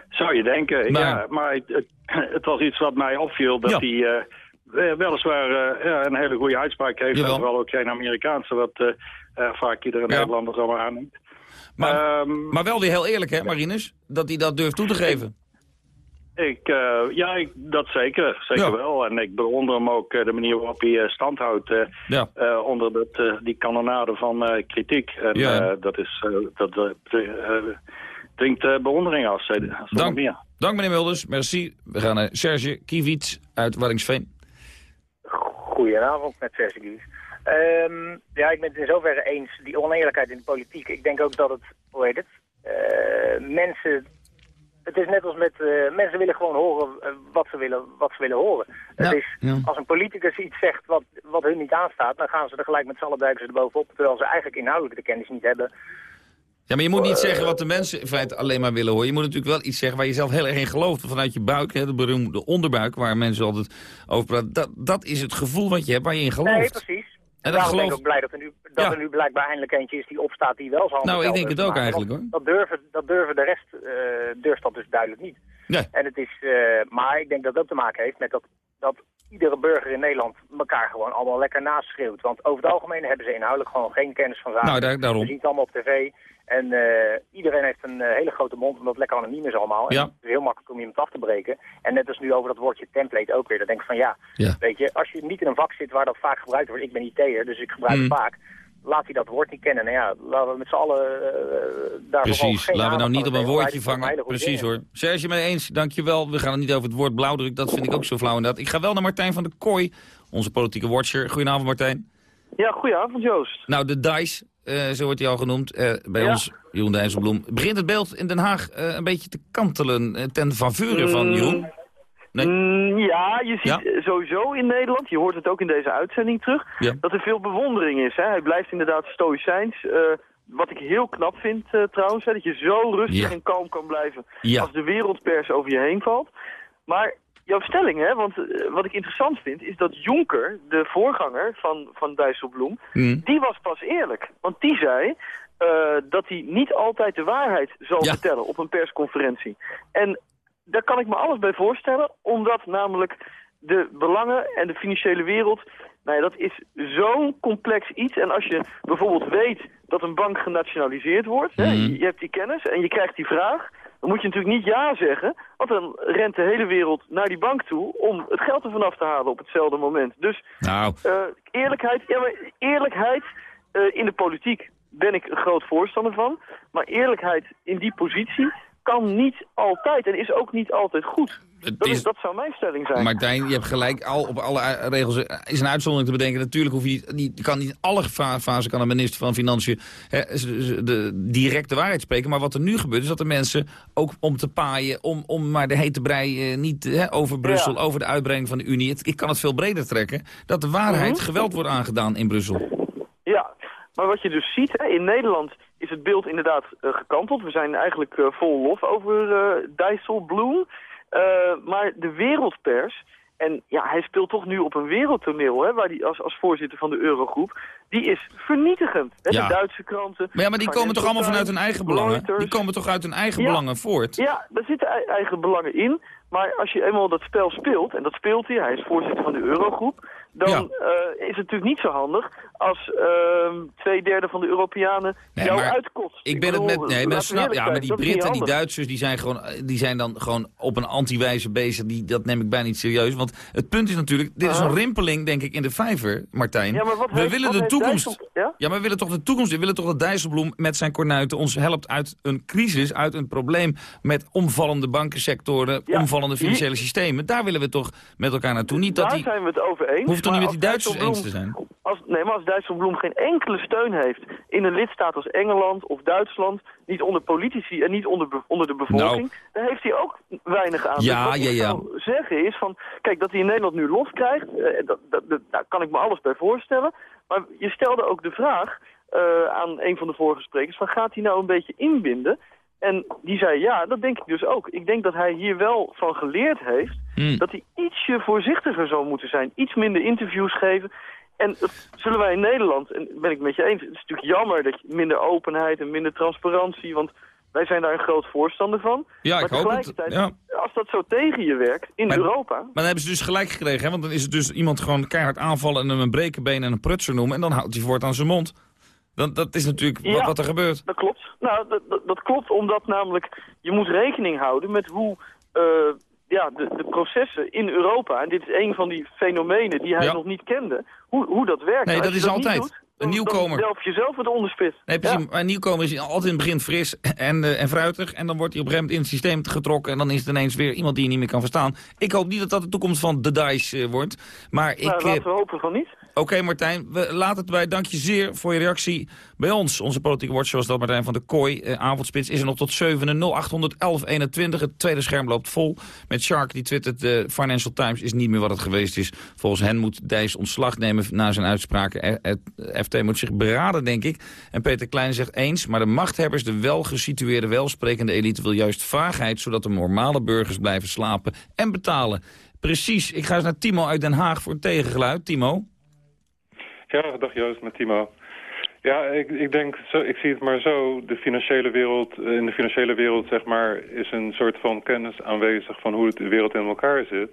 Zou je denken, Maar- ja. Maar het, <clears throat> het, was iets wat mij opviel, dat Ja. hij eh, weliswaar eh, ja, een hele goede uitspraak heeft. En vooral ook geen Amerikaanse, wat eh, vaak iedere Nederlander zomaar aanneemt. Maar, Ehm, maar wel weer heel eerlijk, hè, Marinus? Dat hij dat durft toe te geven. Ik, eh, ja, ik, dat zeker. Zeker Ja. wel. En ik bewonder hem ook eh, de manier waarop hij eh, stand houdt eh, Ja. onder dat, eh, die kanonade van eh, kritiek. En Ja. eh, dat, is, eh, dat dringt eh, bewondering af. Dank, meer. dank meneer Mulders, merci. We gaan naar Serge Kiewicz uit Warringsveen. Goedenavond met Serge Gies. Ehm, ja, ik ben het in zoverre eens. Die oneerlijkheid in de politiek. Ik denk ook dat het, hoe heet het? Eh, mensen, het is net als met, eh, mensen willen gewoon horen eh, wat, ze willen, wat ze willen horen. Het is, ja. als een politicus iets zegt wat, wat hun niet aanstaat, dan gaan ze er gelijk met z'n allen duiken ze er bovenop. Terwijl ze eigenlijk inhoudelijk de kennis niet hebben. Ja, maar je moet niet zeggen wat de mensen in feite alleen maar willen horen. Je moet natuurlijk wel iets zeggen waar je zelf heel erg in gelooft. Vanuit je buik, hè, de beroemde onderbuik, waar mensen altijd over praten. Dat, dat is het gevoel wat je hebt waar je in gelooft. Nee, precies. En dat daarom ben ik ook blij dat er nu, dat Ja. er nu blijkbaar eindelijk eentje is die opstaat die wel zo Nou, ik denk het ook eigenlijk, hoor. Dat durven, dat durven de rest, eh, durft dat dus duidelijk niet. Nee. En het is, eh, maar ik denk dat het ook te maken heeft met dat, dat iedere burger in Nederland elkaar gewoon allemaal lekker naschreeuwt. Want over het algemeen hebben ze inhoudelijk gewoon geen kennis van zaken. Nou, daar- daarom. We zien het allemaal op tv. En eh, iedereen heeft een eh, hele grote mond, omdat het lekker anoniem is allemaal. En Ja. het is heel makkelijk om iemand af te breken. En net als nu over dat woordje template ook weer. Dan denk ik van ja, Ja. weet je, als je niet in een vak zit waar dat vaak gebruikt wordt. Ik ben IT'er, dus ik gebruik het Mm. vaak. Laat hij dat woord niet kennen. Nou ja, laten we met z'n allen eh, daar Precies, geen laten we nou niet op een woordje vangen. Precies dingen. hoor. Serge, mee eens, dankjewel. We gaan het niet over het woord blauwdruk, dat vind ik ook zo flauw inderdaad. Ik ga wel naar Martijn van der Kooi, onze politieke watcher. Goedenavond Martijn. Ja, goedenavond Joost. Nou, de DICE, eh, zo wordt hij al genoemd, eh, bij Ja. ons, Jeroen Dijsselbloem. Begint het beeld in Den Haag eh, een beetje te kantelen ten faveur van Mm, Jeroen? Nee. mm, ja, je ziet Ja? sowieso in Nederland, je hoort het ook in deze uitzending terug, Ja. dat er veel bewondering is. Hè? Hij blijft inderdaad stoïcijns. wat ik heel knap vind trouwens, hè, dat je zo rustig en kalm kan blijven als de wereldpers over je heen valt. Maar jouw stelling, hè, want eh, wat ik interessant vind, is dat Jonker, de voorganger van, van Dijsselbloem, Mm. die was pas eerlijk. Want die zei eh, dat hij niet altijd de waarheid zal Ja. vertellen op een persconferentie. En daar kan ik me alles bij voorstellen, omdat namelijk de belangen en de financiële wereld, nou ja, dat is zo'n complex iets. En als je bijvoorbeeld weet dat een bank genationaliseerd wordt, hè, je, je hebt die kennis en je krijgt die vraag, dan moet je natuurlijk niet ja zeggen, want dan rent de hele wereld naar die bank toe om het geld ervan af te halen op hetzelfde moment. Dus Nou, eh, eerlijkheid, ja, maar eerlijkheid eh, in de politiek ben ik een groot voorstander van. Maar eerlijkheid in die positie kan niet altijd en is ook niet altijd goed. Dat, is, dat zou mijn stelling zijn. Martijn, je hebt gelijk al op alle eh, regels. Er is een uitzondering te bedenken. Natuurlijk hoef je niet, niet, kan niet in alle fa- fasen kan een minister van Financiën hè, de directe waarheid spreken. Maar wat er nu gebeurt is dat de mensen ook om te paaien, om, om maar de hete brei eh, niet hè, over Brussel, Ja. over de uitbreiding van de Unie. Het, ik kan het veel breder trekken. Dat de waarheid Mhm. geweld wordt aangedaan in Brussel. Ja, maar wat je dus ziet, hè, in Nederland is het beeld inderdaad eh, gekanteld. We zijn eigenlijk eh, vol lof over eh Dijsselbloem. Maar de wereldpers, en ja, hij speelt toch nu op een wereldtoneel, hè, waar die als, als voorzitter van de Eurogroep, die is vernietigend. Hè, Ja. De Duitse kranten. Maar ja, maar die komen toch allemaal vanuit hun eigen belangen? Reuters. Die komen toch uit hun eigen Ja. belangen voort? Ja, daar zitten ei- eigen belangen in. Maar als je eenmaal dat spel speelt, en dat speelt hij, hij is voorzitter van de Eurogroep, dan Ja. is het natuurlijk niet zo handig als ehm, twee derde van de Europeanen Nee, jou maar uitkotst. Ik ben het bedoel, met. Nee, maar, snap, ja, maar die dat Britten en die. Duitsers die zijn, gewoon, die zijn dan gewoon op een anti-wijze bezig. Die, dat neem ik bijna niet serieus. Want het punt is natuurlijk, dit is een rimpeling, denk ik, in de vijver, Martijn. Ja, maar wat we heeft- willen wat de toekomst. Ja? Ja, maar we willen toch de toekomst. We willen toch dat Dijsselbloem met zijn kornuiten ons helpt uit een crisis, uit een probleem met omvallende bankensectoren, Ja, omvallende financiële systemen. Daar willen we toch met elkaar naartoe. Niet dat Daar die. zijn we het over eens. Hoeft toch niet met die Duitsers eens te zijn? Als, nee, maar als Dijsselbloem geen enkele steun heeft in een lidstaat als Engeland of Duitsland, niet onder politici en niet onder, onder de bevolking, dan heeft hij ook weinig aan. Nou. Ja, Dus wat ja, ik ja. zou zeggen is van, kijk, dat hij in Nederland nu los krijgt, eh, dat, dat, dat- daar kan ik me alles bij voorstellen. Maar je stelde ook de vraag eh, aan een van de vorige sprekers, van gaat hij nou een beetje inbinden? En die zei ja, dat denk ik dus ook. Ik denk dat hij hier wel van geleerd heeft Hmm. dat hij ietsje voorzichtiger zou moeten zijn. Iets minder interviews geven. En dat zullen wij in Nederland, en ben ik met je eens, het is natuurlijk jammer dat je minder openheid en minder transparantie, want wij zijn daar een groot voorstander van. Ja, maar ik hoop het. tegelijkertijd, Ja. als dat zo tegen je werkt in Maar- Europa, Maar dan hebben ze dus gelijk gekregen, hè? want dan is het dus iemand gewoon keihard aanvallen en hem een brekenbeen en een prutser noemen. En dan houdt hij voort aan zijn mond. Dan, dat is natuurlijk wat, Ja. wat er gebeurt. Dat klopt. Nou, dat, dat, dat klopt omdat namelijk je moet rekening houden met hoe eh, ja, de, de processen in Europa, en dit is een van die fenomenen die hij Ja. nog niet kende, hoe, hoe dat werkt. Nee, dat is altijd. doet, Een dan- nieuwkomer. Dan zelf jezelf het onderspit. Nee, precies. Maar een nieuwkomer is altijd in het begin fris en, eh, en fruitig. En dan wordt hij op een gegeven moment in het systeem getrokken. En dan is het ineens weer iemand die je niet meer kan verstaan. Ik hoop niet dat dat de toekomst van de DICE eh, wordt. Maar ik... Nou, eh, laten we hopen van niet. Oké Martijn, we laten het bij. Dank je zeer voor je reactie bij ons. Onze politieke watch, zoals dat Martijn van der Kooi. Eh, avondspits is er nog tot 7 0800 1121. Het tweede scherm loopt vol. Met Shark, die twittert, de Financial Times is niet meer wat het geweest is. Volgens hen moet Dijs ontslag nemen na zijn uitspraken. Eh, Het FT moet zich beraden, denk ik. En Peter Klein zegt eens, maar de machthebbers, de welgesitueerde, welsprekende elite... wil juist vaagheid, zodat de normale burgers blijven slapen en betalen. Precies. Ik ga eens naar Timo uit Den Haag voor het tegengeluid. Timo? Ja, dag Joost, met Timo. Ja, ik, ik denk, zo, ik zie het maar zo, de financiële wereld, eh, in de financiële wereld zeg maar, is een soort van kennis aanwezig van hoe de wereld in elkaar zit.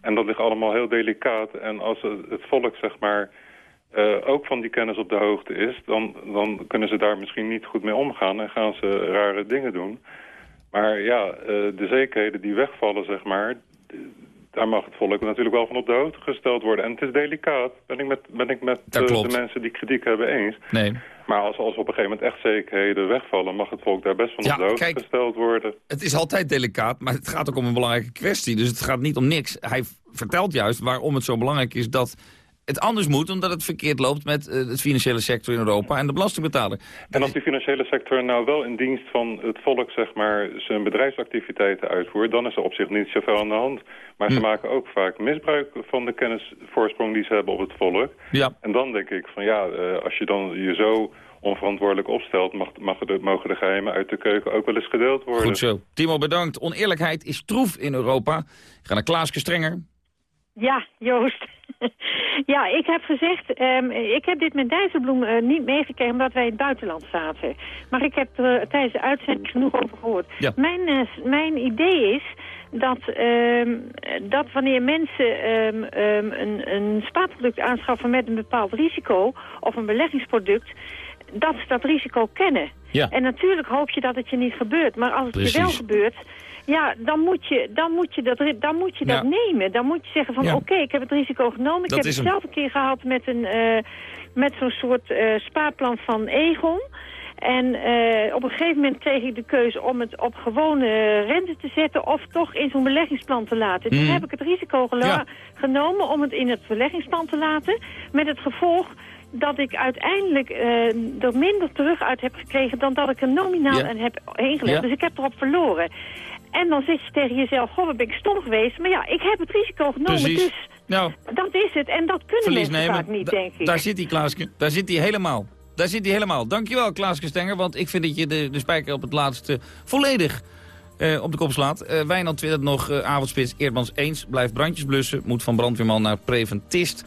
En dat ligt allemaal heel delicaat. En als het het volk zeg maar eh, ook van die kennis op de hoogte is, dan, dan kunnen ze daar misschien niet goed mee omgaan en gaan ze rare dingen doen. Maar ja, eh, de zekerheden die wegvallen, zeg maar, daar mag het volk natuurlijk wel van op de hoogte gesteld worden. En het is delicaat, ben ik met, ben ik met eh, de mensen die kritiek hebben eens. Nee. Maar als, als op een gegeven moment echt zekerheden wegvallen... mag het volk daar best van Ja, op de hoogte kijk. gesteld worden. Het is altijd delicaat, maar het gaat ook om een belangrijke kwestie. Dus het gaat niet om niks. Hij vertelt juist waarom het zo belangrijk is dat het anders moet... omdat het verkeerd loopt met eh, het financiële sector in Europa en de belastingbetaler. En als die financiële sector nou wel in dienst van het volk... zeg maar, zijn bedrijfsactiviteiten uitvoert... dan is er op zich niet zoveel aan de hand. Maar Hm. ze maken ook vaak misbruik van de kennisvoorsprong die ze hebben op het volk. Ja. En dan denk ik van ja, eh, als je dan je zo onverantwoordelijk opstelt... Mag, mag de, mogen de geheimen uit de keuken ook wel eens gedeeld worden. Goed zo. Timo, bedankt. Oneerlijkheid is troef in Europa. Ik ga naar Klaaske Strenger. Ja, Joost. <laughs> ja, ik heb gezegd, ehm, ik heb dit met Dijsselbloem eh, niet meegekregen omdat wij in het buitenland zaten. Maar ik heb er tijdens de uitzending genoeg over gehoord. Ja. Mijn, eh, mijn idee is dat, ehm, dat wanneer mensen ehm, een, een spaarproduct aanschaffen met een bepaald risico of een beleggingsproduct, dat ze dat risico kennen. Ja. En natuurlijk hoop je dat het je niet gebeurt. Maar als het je wel gebeurt, ja, dan moet je, dan moet je, dat, dan moet je dat Ja. nemen. Dan moet je zeggen van Ja. oké, ik heb het risico genomen. Ik heb het zelf een keer gehad met, een, eh, met zo'n soort eh, spaarplan van Egon. En eh, op een gegeven moment kreeg ik de keuze om het op gewone rente te zetten... of toch in zo'n beleggingsplan te laten. Toen Mhm. heb ik het risico Ja. genomen om het in het beleggingsplan te laten. Met het gevolg dat ik uiteindelijk eh, er minder terug uit heb gekregen... dan dat ik er nominaal Ja. en heb ingelegd. Ja. Dus ik heb erop verloren. En dan zeg je tegen jezelf, goh, ben ik stom geweest. Maar ja, ik heb het risico genomen, Precies. dus Nou, dat is het. En dat kunnen mensen nemen. vaak niet, Da- denk ik. Daar zit hij, Klaaske. Daar zit hij helemaal. Daar zit hij helemaal. Dankjewel, Klaaske Stenger. Want ik vind dat je de, de spijker op het laatste volledig eh, op de kop slaat. Eh Wijnand twittert nog eh, avondspits Eerdmans eens. Blijft brandjes blussen. Moet van brandweerman naar preventist.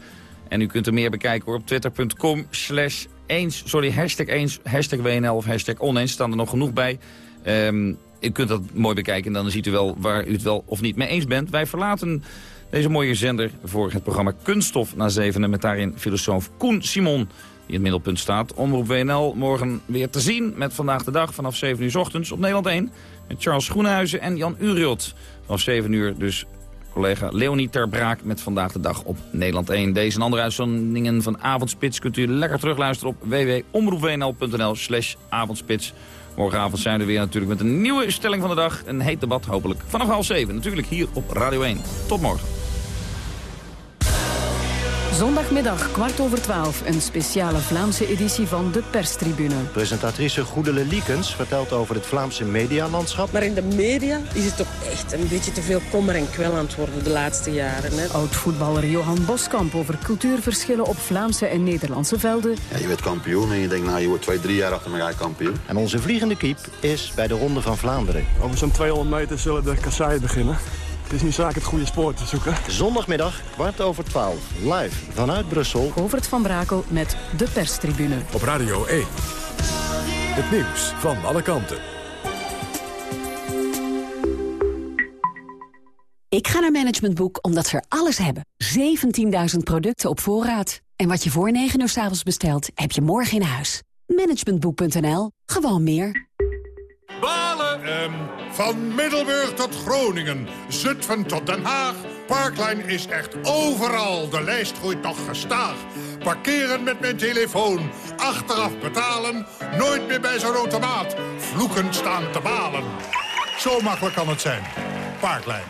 En u kunt er meer bekijken hoor, op twitter.com slash eens. Sorry, hashtag eens, hashtag WNL of hashtag oneens. Staan er nog genoeg bij. Ehm, u kunt dat mooi bekijken en dan ziet u wel waar u het wel of niet mee eens bent. Wij verlaten deze mooie zender voor het programma Kunststof na zevenen... met daarin filosoof Koen Simon die in het middelpunt staat. Omroep WNL morgen weer te zien met Vandaag de Dag vanaf 7 uur ochtends op Nederland 1. Met Charles Groenhuizen en Jan Uriot. Vanaf 7 uur dus collega Leonie Ter Braak met Vandaag de Dag op Nederland 1. Deze en andere uitzendingen van Avondspits kunt u lekker terugluisteren op www.omroepwnl.nl slash avondspits. Morgenavond zijn we weer natuurlijk met een nieuwe stelling van de dag. Een heet debat hopelijk vanaf half 7. Natuurlijk hier op Radio 1. Tot morgen. Zondagmiddag, kwart over twaalf, een speciale Vlaamse editie van de perstribune. Presentatrice Goedele Liekens vertelt over het Vlaamse medialandschap. Maar in de media is het toch echt een beetje te veel kommer en kwel aan het worden de laatste jaren. Hè? Oud-voetballer Johan Boskamp over cultuurverschillen op Vlaamse en Nederlandse velden. Ja, je werd kampioen en je denkt, nou, je wordt twee, drie jaar achter elkaar kampioen. En onze vliegende kiep is bij de Ronde van Vlaanderen. Over zo'n 200 meter zullen de kasseien beginnen. Het is niet zaak het goede spoor te zoeken. Zondagmiddag, kwart over twaalf, live vanuit Brussel. Govert van Brakel met de perstribune. Op Radio 1. Het nieuws van alle kanten. Ik ga naar Management Boek omdat ze er alles hebben. 17.000 producten op voorraad. En wat je voor 9 uur s avonds bestelt, heb je morgen in huis. Managementboek.nl. Gewoon meer. Balen! Ehm, Van Middelburg tot Groningen, Zutphen tot Den Haag. Parkline is echt overal. De lijst groeit nog gestaag. Parkeren met mijn telefoon, achteraf betalen. Nooit meer bij zo'n automaat. Vloekend staan te balen. Zo makkelijk kan het zijn. Parkline.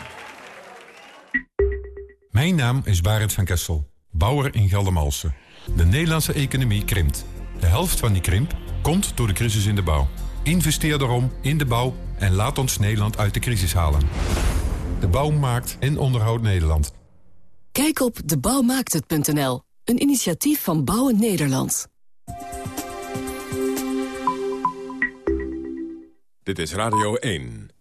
Mijn naam is Barend van Kessel, bouwer in Geldermalsen. De Nederlandse economie krimpt. De helft van die krimp komt door de crisis in de bouw. Investeer daarom in de bouw en laat ons Nederland uit de crisis halen. De bouw maakt en onderhoudt Nederland. Kijk op debouwmaakthet.nl, een initiatief van Bouwen Nederland. Dit is Radio 1.